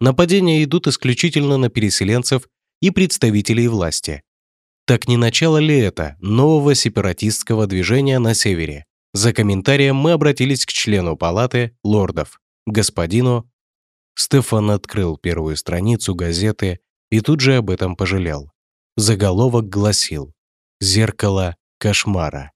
Нападения идут исключительно на переселенцев и представителей власти. Так не начало ли это нового сепаратистского движения на севере? За комментарием мы обратились к члену палаты лордов, господину. Стефан открыл первую страницу газеты и тут же об этом пожалел. Заголовок гласил «Зеркало кошмара».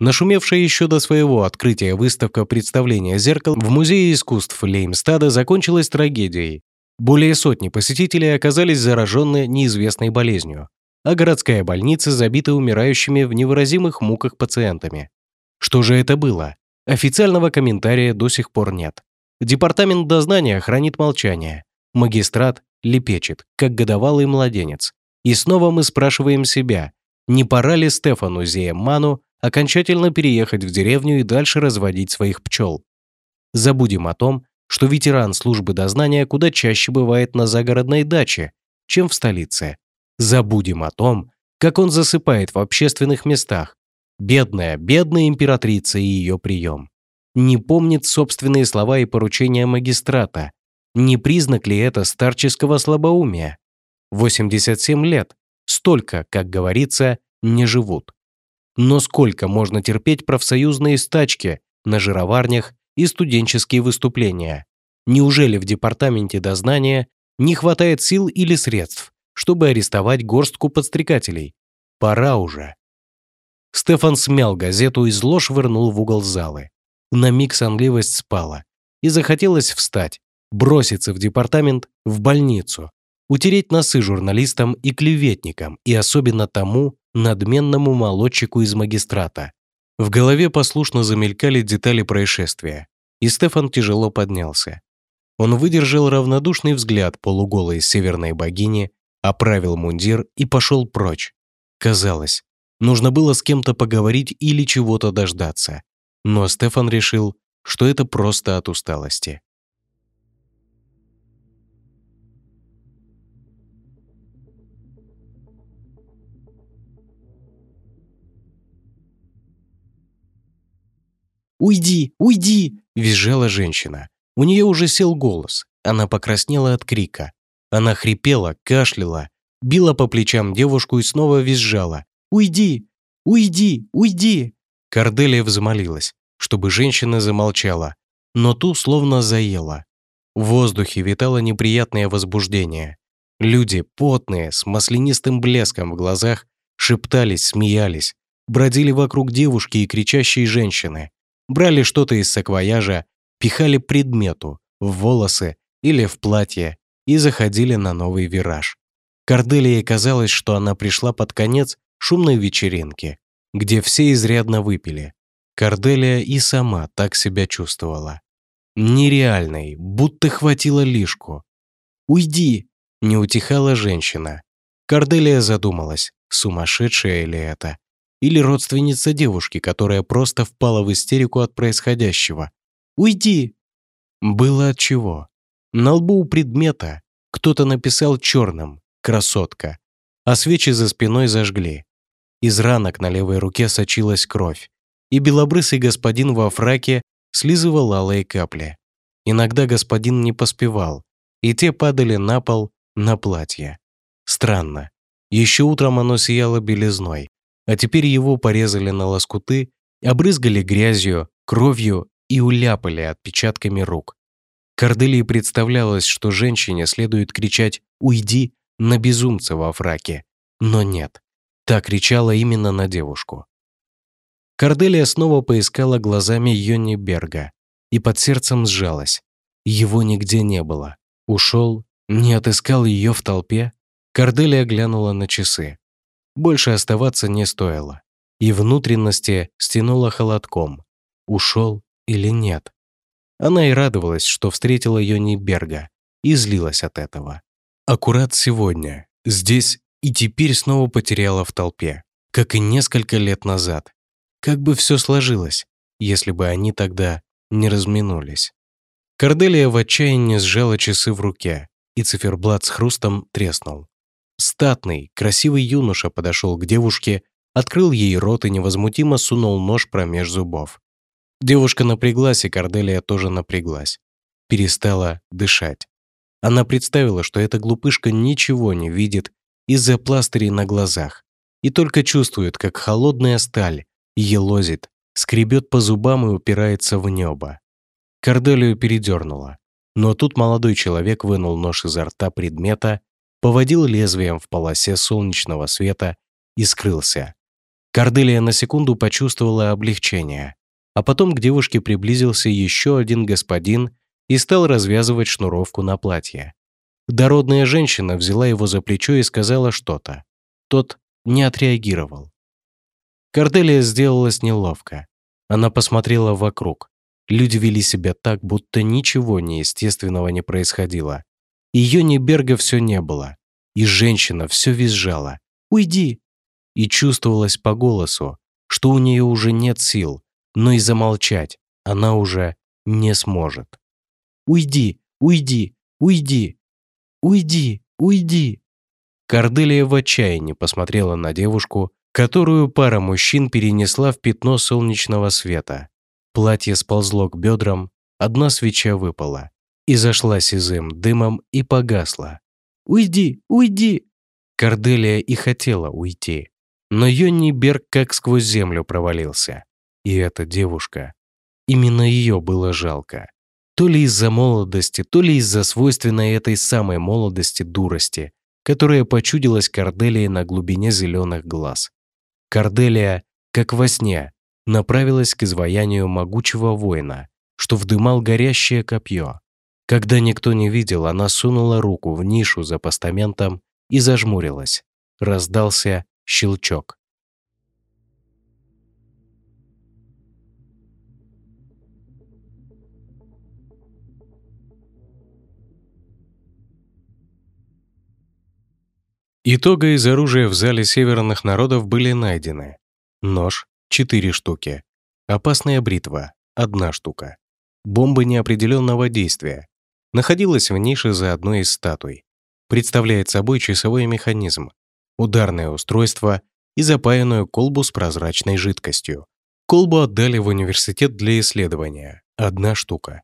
Нашумевшая еще до своего открытия выставка представления зеркал в Музее искусств Леймстада закончилась трагедией. Более сотни посетителей оказались заражены неизвестной болезнью, а городская больница забита умирающими в невыразимых муках пациентами. Что же это было? Официального комментария до сих пор нет. Департамент дознания хранит молчание. Магистрат лепечет, как годовалый младенец. И снова мы спрашиваем себя, не пора ли Стефану Зееману окончательно переехать в деревню и дальше разводить своих пчел? Забудем о том, что ветеран службы дознания куда чаще бывает на загородной даче, чем в столице. Забудем о том, как он засыпает в общественных местах. Бедная, бедная императрица и ее прием. Не помнит собственные слова и поручения магистрата. Не признак ли это старческого слабоумия? 87 лет. Столько, как говорится, не живут. Но сколько можно терпеть профсоюзные стачки на жироварнях и студенческие выступления? Неужели в департаменте дознания не хватает сил или средств, чтобы арестовать горстку подстрекателей? Пора уже. Стефан смял газету и зло швырнул в угол залы. На миг сонливость спала, и захотелось встать, броситься в департамент, в больницу, утереть носы журналистам и клеветникам, и особенно тому надменному молодчику из магистрата. В голове послушно замелькали детали происшествия, и Стефан тяжело поднялся. Он выдержал равнодушный взгляд полуголой северной богини, оправил мундир и пошел прочь. Казалось, нужно было с кем-то поговорить или чего-то дождаться. Но Стефан решил, что это просто от усталости. «Уйди! Уйди!» – визжала женщина. У нее уже сел голос. Она покраснела от крика. Она хрипела, кашляла, била по плечам девушку и снова визжала. «Уйди! Уйди! Уйди!» Корделия взмолилась, чтобы женщина замолчала, но ту словно заела. В воздухе витало неприятное возбуждение. Люди, потные, с маслянистым блеском в глазах, шептались, смеялись, бродили вокруг девушки и кричащей женщины брали что-то из саквояжа, пихали предмету в волосы или в платье и заходили на новый вираж. Корделии казалось, что она пришла под конец шумной вечеринки, где все изрядно выпили. Корделия и сама так себя чувствовала. Нереальной, будто хватило лишку. «Уйди!» – не утихала женщина. Корделия задумалась, сумасшедшая ли это или родственница девушки, которая просто впала в истерику от происходящего. «Уйди!» Было от чего. На лбу у предмета кто-то написал черным «красотка», а свечи за спиной зажгли. Из ранок на левой руке сочилась кровь, и белобрысый господин во фраке слизывал алые капли. Иногда господин не поспевал, и те падали на пол, на платье. Странно. Еще утром оно сияло белизной, а теперь его порезали на лоскуты, обрызгали грязью, кровью и уляпали отпечатками рук. Корделии представлялось, что женщине следует кричать «Уйди!» на безумца во фраке. Но нет. Та кричала именно на девушку. Корделия снова поискала глазами Йонни Берга и под сердцем сжалась. Его нигде не было. Ушел, не отыскал ее в толпе. Корделия глянула на часы. Больше оставаться не стоило. И внутренности стянуло холодком. Ушел или нет? Она и радовалась, что встретила Йони Берга, и злилась от этого. Аккурат сегодня, здесь и теперь снова потеряла в толпе, как и несколько лет назад. Как бы все сложилось, если бы они тогда не разминулись. Корделия в отчаянии сжала часы в руке, и циферблат с хрустом треснул. Статный, красивый юноша подошел к девушке, открыл ей рот и невозмутимо сунул нож промеж зубов. Девушка напряглась, и Корделия тоже напряглась. Перестала дышать. Она представила, что эта глупышка ничего не видит из-за пластырей на глазах и только чувствует, как холодная сталь елозит, скребет по зубам и упирается в небо. Корделию передернула. Но тут молодой человек вынул нож изо рта предмета поводил лезвием в полосе солнечного света и скрылся. Корделия на секунду почувствовала облегчение, а потом к девушке приблизился еще один господин и стал развязывать шнуровку на платье. Дородная женщина взяла его за плечо и сказала что-то. Тот не отреагировал. Корделия сделалась неловко. Она посмотрела вокруг. Люди вели себя так, будто ничего неестественного не происходило. И Йони Берга все не было. И женщина все визжала. «Уйди!» И чувствовалось по голосу, что у нее уже нет сил, но и замолчать она уже не сможет. «Уйди! Уйди! Уйди! Уйди! Уйди!» Корделия в отчаянии посмотрела на девушку, которую пара мужчин перенесла в пятно солнечного света. Платье сползло к бедрам, одна свеча выпала и зашла сизым дымом и погасла. «Уйди! Уйди!» Корделия и хотела уйти, но Йонни Берг как сквозь землю провалился. И эта девушка, именно ее было жалко. То ли из-за молодости, то ли из-за свойственной этой самой молодости дурости, которая почудилась Корделии на глубине зеленых глаз. Корделия, как во сне, направилась к изваянию могучего воина, что вдымал горящее копье. Когда никто не видел, она сунула руку в нишу за постаментом и зажмурилась. Раздался щелчок. Итога из оружия в зале северных народов были найдены. Нож – 4 штуки. Опасная бритва – 1 штука. Бомба неопределенного действия. Находилась в нише за одной из статуй. Представляет собой часовой механизм, ударное устройство и запаянную колбу с прозрачной жидкостью. Колбу отдали в университет для исследования. Одна штука.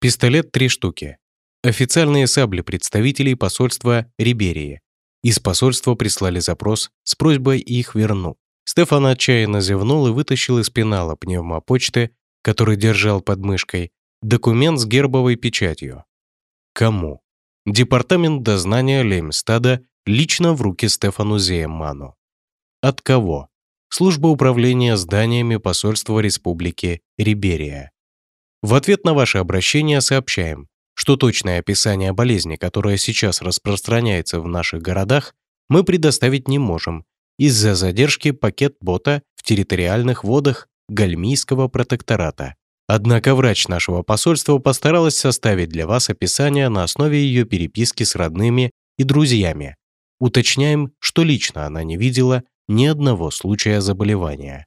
Пистолет – три штуки. Официальные сабли представителей посольства Риберии из посольства прислали запрос с просьбой их вернуть. Стефан отчаянно зевнул и вытащил из пенала пневмопочты, который держал под мышкой, документ с гербовой печатью. Кому? Департамент дознания Леймстада лично в руки Стефану Зееману. От кого? Служба управления зданиями посольства Республики Риберия. В ответ на ваше обращение сообщаем, что точное описание болезни, которая сейчас распространяется в наших городах, мы предоставить не можем из-за задержки пакет-бота в территориальных водах Гальмийского протектората. Однако врач нашего посольства постаралась составить для вас описание на основе ее переписки с родными и друзьями. Уточняем, что лично она не видела ни одного случая заболевания.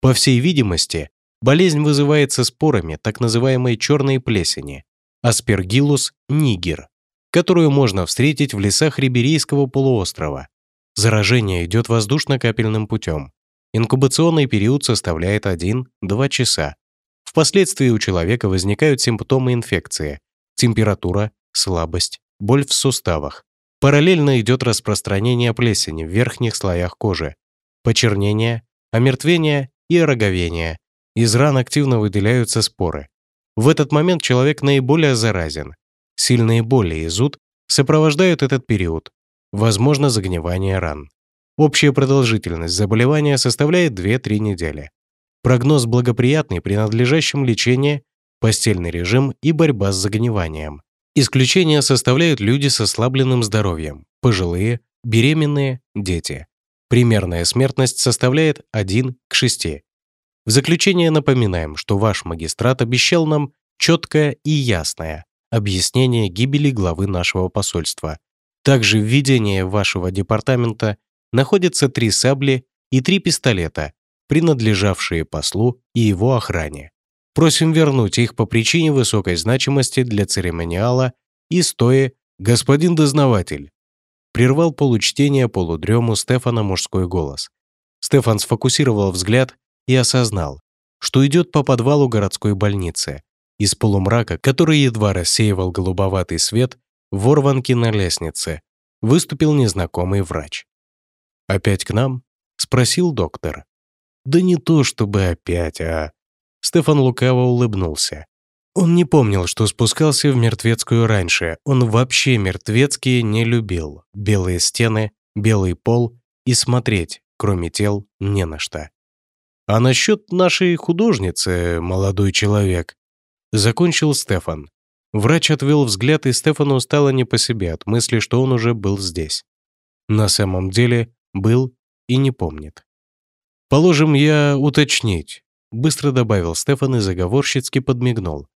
По всей видимости, болезнь вызывается спорами так называемой черной плесени, Аспергиллус нигер, которую можно встретить в лесах Риберийского полуострова. Заражение идет воздушно-капельным путем. Инкубационный период составляет 1-2 часа. Впоследствии у человека возникают симптомы инфекции, температура, слабость, боль в суставах. Параллельно идет распространение плесени в верхних слоях кожи, почернение, омертвение и ороговение. Из ран активно выделяются споры. В этот момент человек наиболее заразен. Сильные боли и зуд сопровождают этот период. Возможно загнивание ран. Общая продолжительность заболевания составляет 2-3 недели. Прогноз благоприятный при надлежащем лечении, постельный режим и борьба с загниванием. Исключение составляют люди с ослабленным здоровьем, пожилые, беременные, дети. Примерная смертность составляет 1 к 6. В заключение напоминаем, что ваш магистрат обещал нам четкое и ясное объяснение гибели главы нашего посольства. Также в ведении вашего департамента находятся три сабли и три пистолета, принадлежавшие послу и его охране. Просим вернуть их по причине высокой значимости для церемониала и стоя «Господин дознаватель». Прервал получтение полудрему Стефана мужской голос. Стефан сфокусировал взгляд и осознал, что идет по подвалу городской больницы. Из полумрака, который едва рассеивал голубоватый свет, ворванки на лестнице, выступил незнакомый врач. «Опять к нам?» — спросил доктор. «Да не то чтобы опять, а...» Стефан лукаво улыбнулся. Он не помнил, что спускался в мертвецкую раньше. Он вообще мертвецкие не любил. Белые стены, белый пол и смотреть, кроме тел, не на что. А насчет нашей художницы, молодой человек, закончил Стефан. Врач отвел взгляд, и Стефану стало не по себе от мысли, что он уже был здесь. На самом деле был и не помнит. «Положим, я уточнить», — быстро добавил Стефан и заговорщицки подмигнул.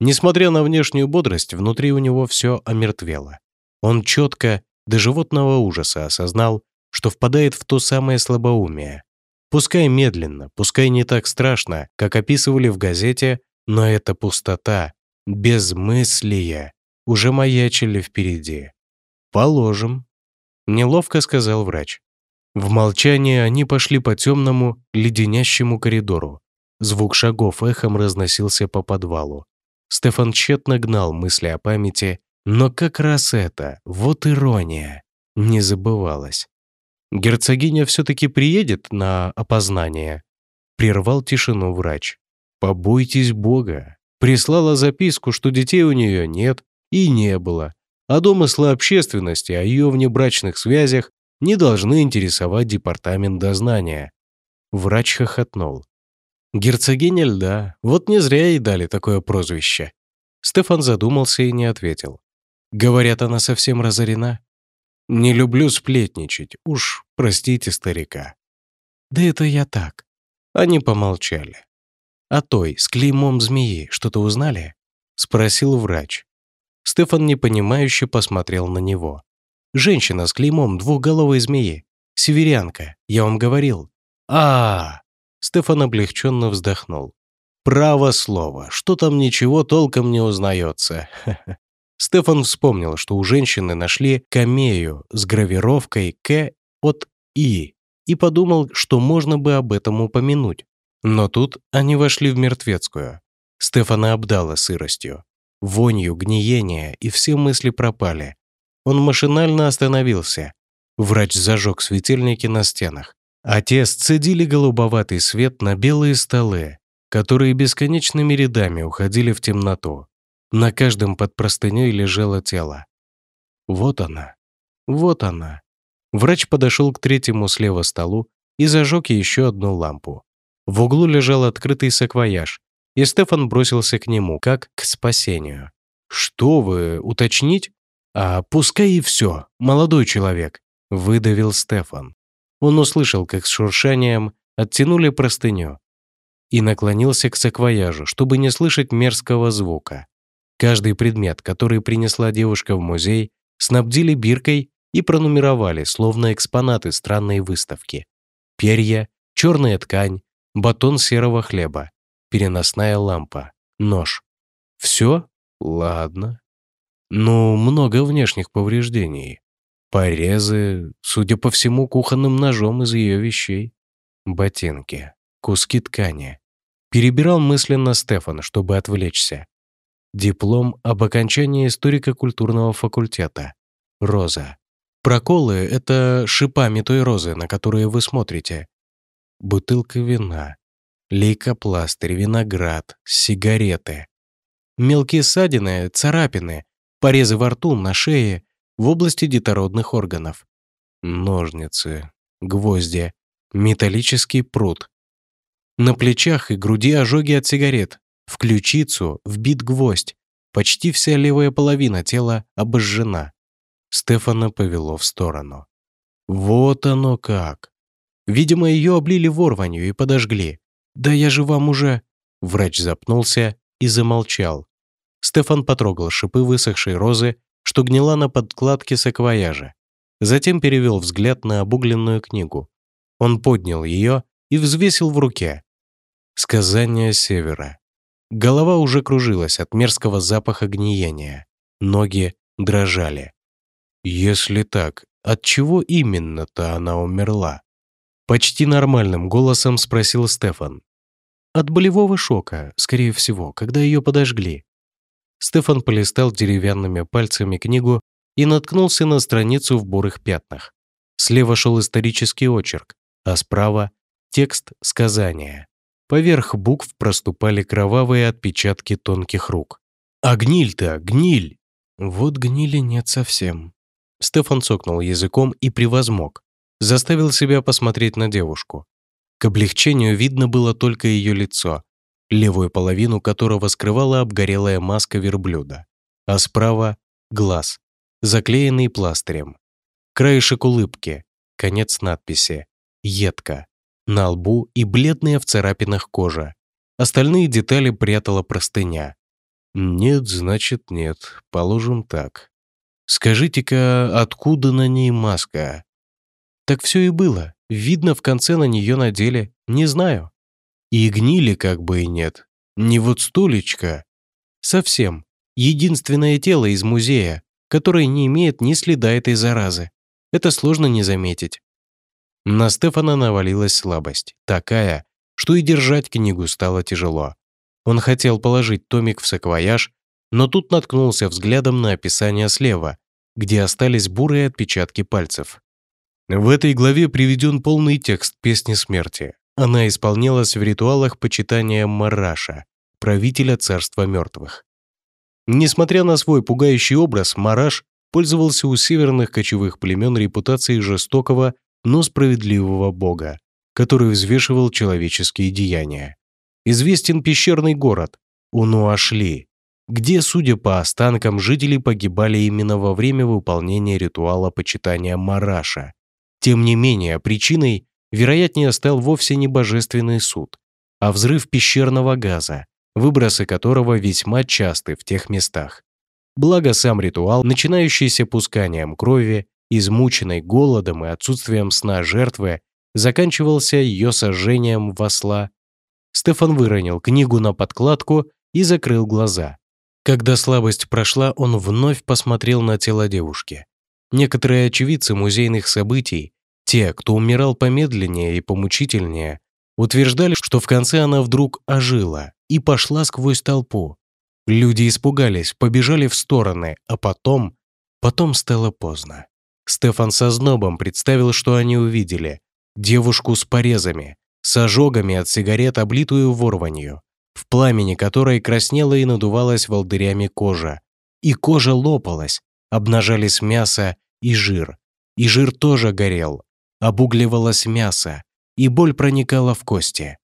Несмотря на внешнюю бодрость, внутри у него все омертвело. Он четко, до животного ужаса осознал, что впадает в то самое слабоумие. Пускай медленно, пускай не так страшно, как описывали в газете, но эта пустота, безмыслие, уже маячили впереди. «Положим», — неловко сказал врач. В молчании они пошли по темному, леденящему коридору. Звук шагов эхом разносился по подвалу. Стефан тщетно гнал мысли о памяти, но как раз это, вот ирония, не забывалось. «Герцогиня все-таки приедет на опознание», — прервал тишину врач. «Побойтесь Бога». Прислала записку, что детей у нее нет и не было, а домыслы общественности о ее внебрачных связях не должны интересовать департамент дознания. Врач хохотнул. Герцогиня льда, вот не зря ей дали такое прозвище. Стефан задумался и не ответил. Говорят, она совсем разорена. Не люблю сплетничать, уж простите старика. Да это я так. Они помолчали. А той, с клеймом змеи, что-то узнали? Спросил врач. Стефан непонимающе посмотрел на него. Женщина с клеймом двухголовой змеи. Северянка, я вам говорил. а, -а, -а Стефан облегченно вздохнул. «Право слово, что там ничего толком не узнается». Стефан вспомнил, что у женщины нашли камею с гравировкой «К» от «И» и подумал, что можно бы об этом упомянуть. Но тут они вошли в мертвецкую. Стефана обдало сыростью, вонью, гниения, и все мысли пропали. Он машинально остановился. Врач зажег светильники на стенах, а те сцедили голубоватый свет на белые столы, которые бесконечными рядами уходили в темноту. На каждом под простыней лежало тело. Вот она. Вот она. Врач подошел к третьему слева столу и зажег еще одну лампу. В углу лежал открытый саквояж, и Стефан бросился к нему, как к спасению. «Что вы, уточнить?» «А пускай и все, молодой человек», — выдавил Стефан. Он услышал, как с шуршанием оттянули простыню и наклонился к саквояжу, чтобы не слышать мерзкого звука. Каждый предмет, который принесла девушка в музей, снабдили биркой и пронумеровали, словно экспонаты странной выставки. Перья, черная ткань, батон серого хлеба, переносная лампа, нож. Все? Ладно. Ну, много внешних повреждений. Порезы, судя по всему, кухонным ножом из ее вещей. Ботинки, куски ткани. Перебирал мысленно Стефан, чтобы отвлечься. Диплом об окончании историко-культурного факультета. Роза. Проколы — это шипами той розы, на которые вы смотрите. Бутылка вина. Лейкопластырь, виноград, сигареты. Мелкие ссадины, царапины, порезы во рту, на шее, в области детородных органов. Ножницы, гвозди, металлический пруд. На плечах и груди ожоги от сигарет, в ключицу вбит гвоздь. Почти вся левая половина тела обожжена. Стефана повело в сторону. Вот оно как. Видимо, ее облили ворванью и подожгли. Да я же вам уже... Врач запнулся и замолчал. Стефан потрогал шипы высохшей розы, что гнила на подкладке саквояжа. Затем перевел взгляд на обугленную книгу. Он поднял ее и взвесил в руке. Сказание Севера. Голова уже кружилась от мерзкого запаха гниения. Ноги дрожали. Если так, от чего именно-то она умерла? Почти нормальным голосом спросил Стефан. От болевого шока, скорее всего, когда ее подожгли. Стефан полистал деревянными пальцами книгу и наткнулся на страницу в бурых пятнах. Слева шел исторический очерк, а справа — текст сказания. Поверх букв проступали кровавые отпечатки тонких рук. «А гниль-то, гниль!» Вот гнили нет совсем. Стефан цокнул языком и превозмог. Заставил себя посмотреть на девушку. К облегчению видно было только ее лицо, левую половину которого скрывала обгорелая маска верблюда, а справа — глаз, заклеенный пластырем. Краешек улыбки, конец надписи, едко на лбу и бледная в царапинах кожа. Остальные детали прятала простыня. Нет, значит нет, положим так. Скажите-ка, откуда на ней маска? Так все и было. Видно, в конце на нее надели. Не знаю. И гнили как бы и нет. Не вот стулечко. Совсем. Единственное тело из музея, которое не имеет ни следа этой заразы. Это сложно не заметить. На Стефана навалилась слабость, такая, что и держать книгу стало тяжело. Он хотел положить томик в саквояж, но тут наткнулся взглядом на описание слева, где остались бурые отпечатки пальцев. В этой главе приведен полный текст «Песни смерти». Она исполнялась в ритуалах почитания Мараша, правителя царства мертвых. Несмотря на свой пугающий образ, Мараш пользовался у северных кочевых племен репутацией жестокого, но справедливого бога, который взвешивал человеческие деяния. Известен пещерный город Унуашли, где, судя по останкам, жители погибали именно во время выполнения ритуала почитания Мараша. Тем не менее, причиной, вероятнее, стал вовсе не божественный суд, а взрыв пещерного газа, выбросы которого весьма часты в тех местах. Благо сам ритуал, начинающийся пусканием крови, измученной голодом и отсутствием сна жертвы, заканчивался ее сожжением в осла. Стефан выронил книгу на подкладку и закрыл глаза. Когда слабость прошла, он вновь посмотрел на тело девушки. Некоторые очевидцы музейных событий, те, кто умирал помедленнее и помучительнее, утверждали, что в конце она вдруг ожила и пошла сквозь толпу. Люди испугались, побежали в стороны, а потом... Потом стало поздно. Стефан со знобом представил, что они увидели. Девушку с порезами, с ожогами от сигарет, облитую ворванью в пламени которой краснела и надувалась волдырями кожа. И кожа лопалась, обнажались мясо и жир. И жир тоже горел, обугливалось мясо, и боль проникала в кости.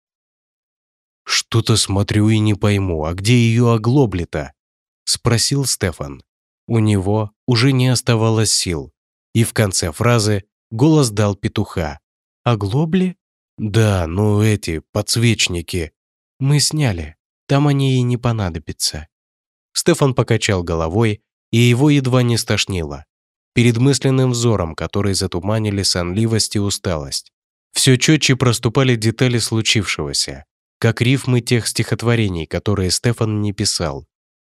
«Что-то смотрю и не пойму, а где ее оглобли-то?» — спросил Стефан. У него уже не оставалось сил, и в конце фразы голос дал петуха. «Оглобли?» «Да, ну эти, подсвечники. Мы сняли. Там они и не понадобятся». Стефан покачал головой, и его едва не стошнило. Перед мысленным взором, который затуманили сонливость и усталость. Все четче проступали детали случившегося, как рифмы тех стихотворений, которые Стефан не писал.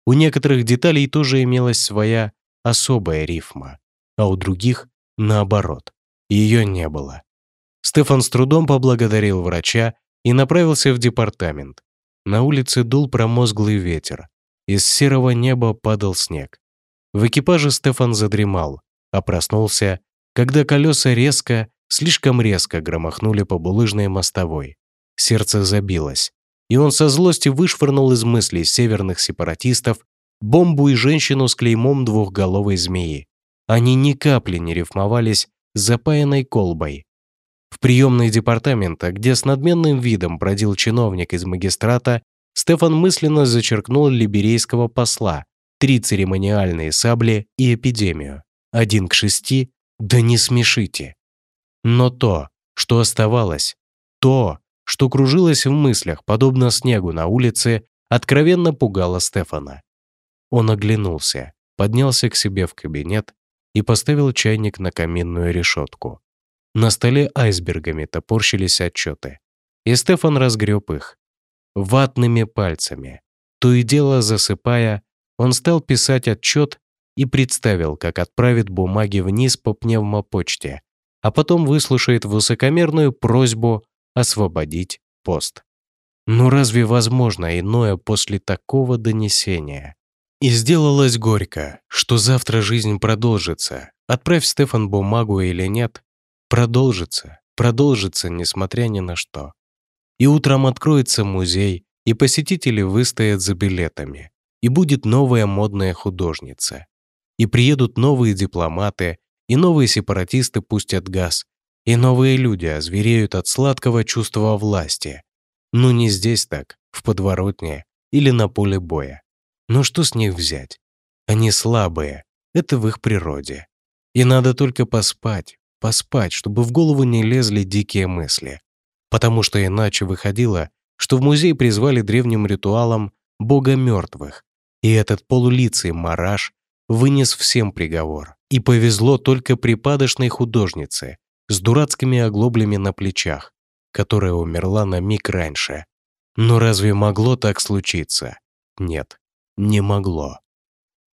У некоторых деталей тоже имелась своя особая рифма, а у других — наоборот. Ее не было. Стефан с трудом поблагодарил врача и направился в департамент. На улице дул промозглый ветер. Из серого неба падал снег. В экипаже Стефан задремал, а проснулся, когда колеса резко, слишком резко громохнули по булыжной мостовой. Сердце забилось, и он со злости вышвырнул из мыслей северных сепаратистов бомбу и женщину с клеймом двухголовой змеи. Они ни капли не рифмовались с запаянной колбой, в приемной департамента, где с надменным видом бродил чиновник из магистрата, Стефан мысленно зачеркнул либерейского посла, три церемониальные сабли и эпидемию. Один к шести, да не смешите. Но то, что оставалось, то, что кружилось в мыслях, подобно снегу на улице, откровенно пугало Стефана. Он оглянулся, поднялся к себе в кабинет и поставил чайник на каминную решетку. На столе айсбергами топорщились отчеты. И Стефан разгреб их. Ватными пальцами. То и дело засыпая, он стал писать отчет и представил, как отправит бумаги вниз по пневмопочте, а потом выслушает высокомерную просьбу освободить пост. Ну разве возможно иное после такого донесения? И сделалось горько, что завтра жизнь продолжится. Отправь Стефан бумагу или нет, продолжится, продолжится, несмотря ни на что. И утром откроется музей, и посетители выстоят за билетами, и будет новая модная художница. И приедут новые дипломаты, и новые сепаратисты пустят газ, и новые люди озвереют от сладкого чувства власти. Ну не здесь так, в подворотне или на поле боя. Но что с них взять? Они слабые, это в их природе. И надо только поспать, поспать, чтобы в голову не лезли дикие мысли. Потому что иначе выходило, что в музей призвали древним ритуалом бога мертвых, и этот полулицый мараш вынес всем приговор. И повезло только припадочной художнице с дурацкими оглоблями на плечах, которая умерла на миг раньше. Но разве могло так случиться? Нет, не могло.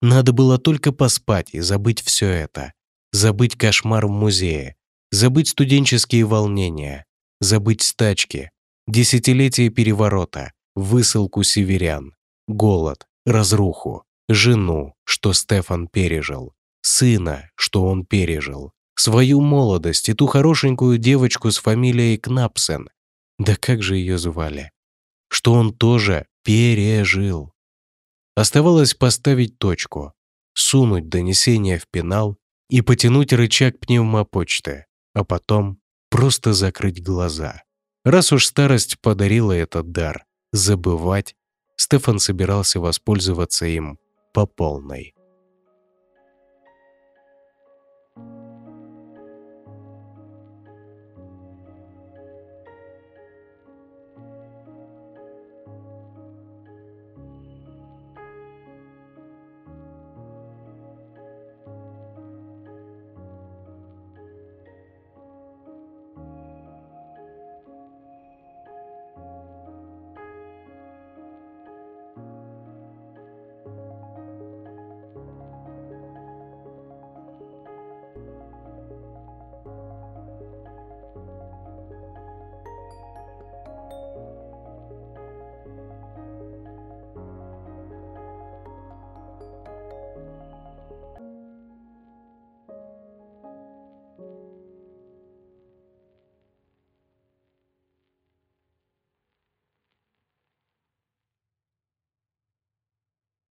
Надо было только поспать и забыть все это. Забыть кошмар в музее, забыть студенческие волнения, забыть стачки, десятилетие переворота, высылку северян, голод, разруху, жену, что Стефан пережил, сына, что он пережил, свою молодость и ту хорошенькую девочку с фамилией Кнапсен. Да как же ее звали? Что он тоже пережил. Оставалось поставить точку, сунуть донесение в пенал и потянуть рычаг пневмопочты, а потом просто закрыть глаза. Раз уж старость подарила этот дар, забывать, Стефан собирался воспользоваться им по полной.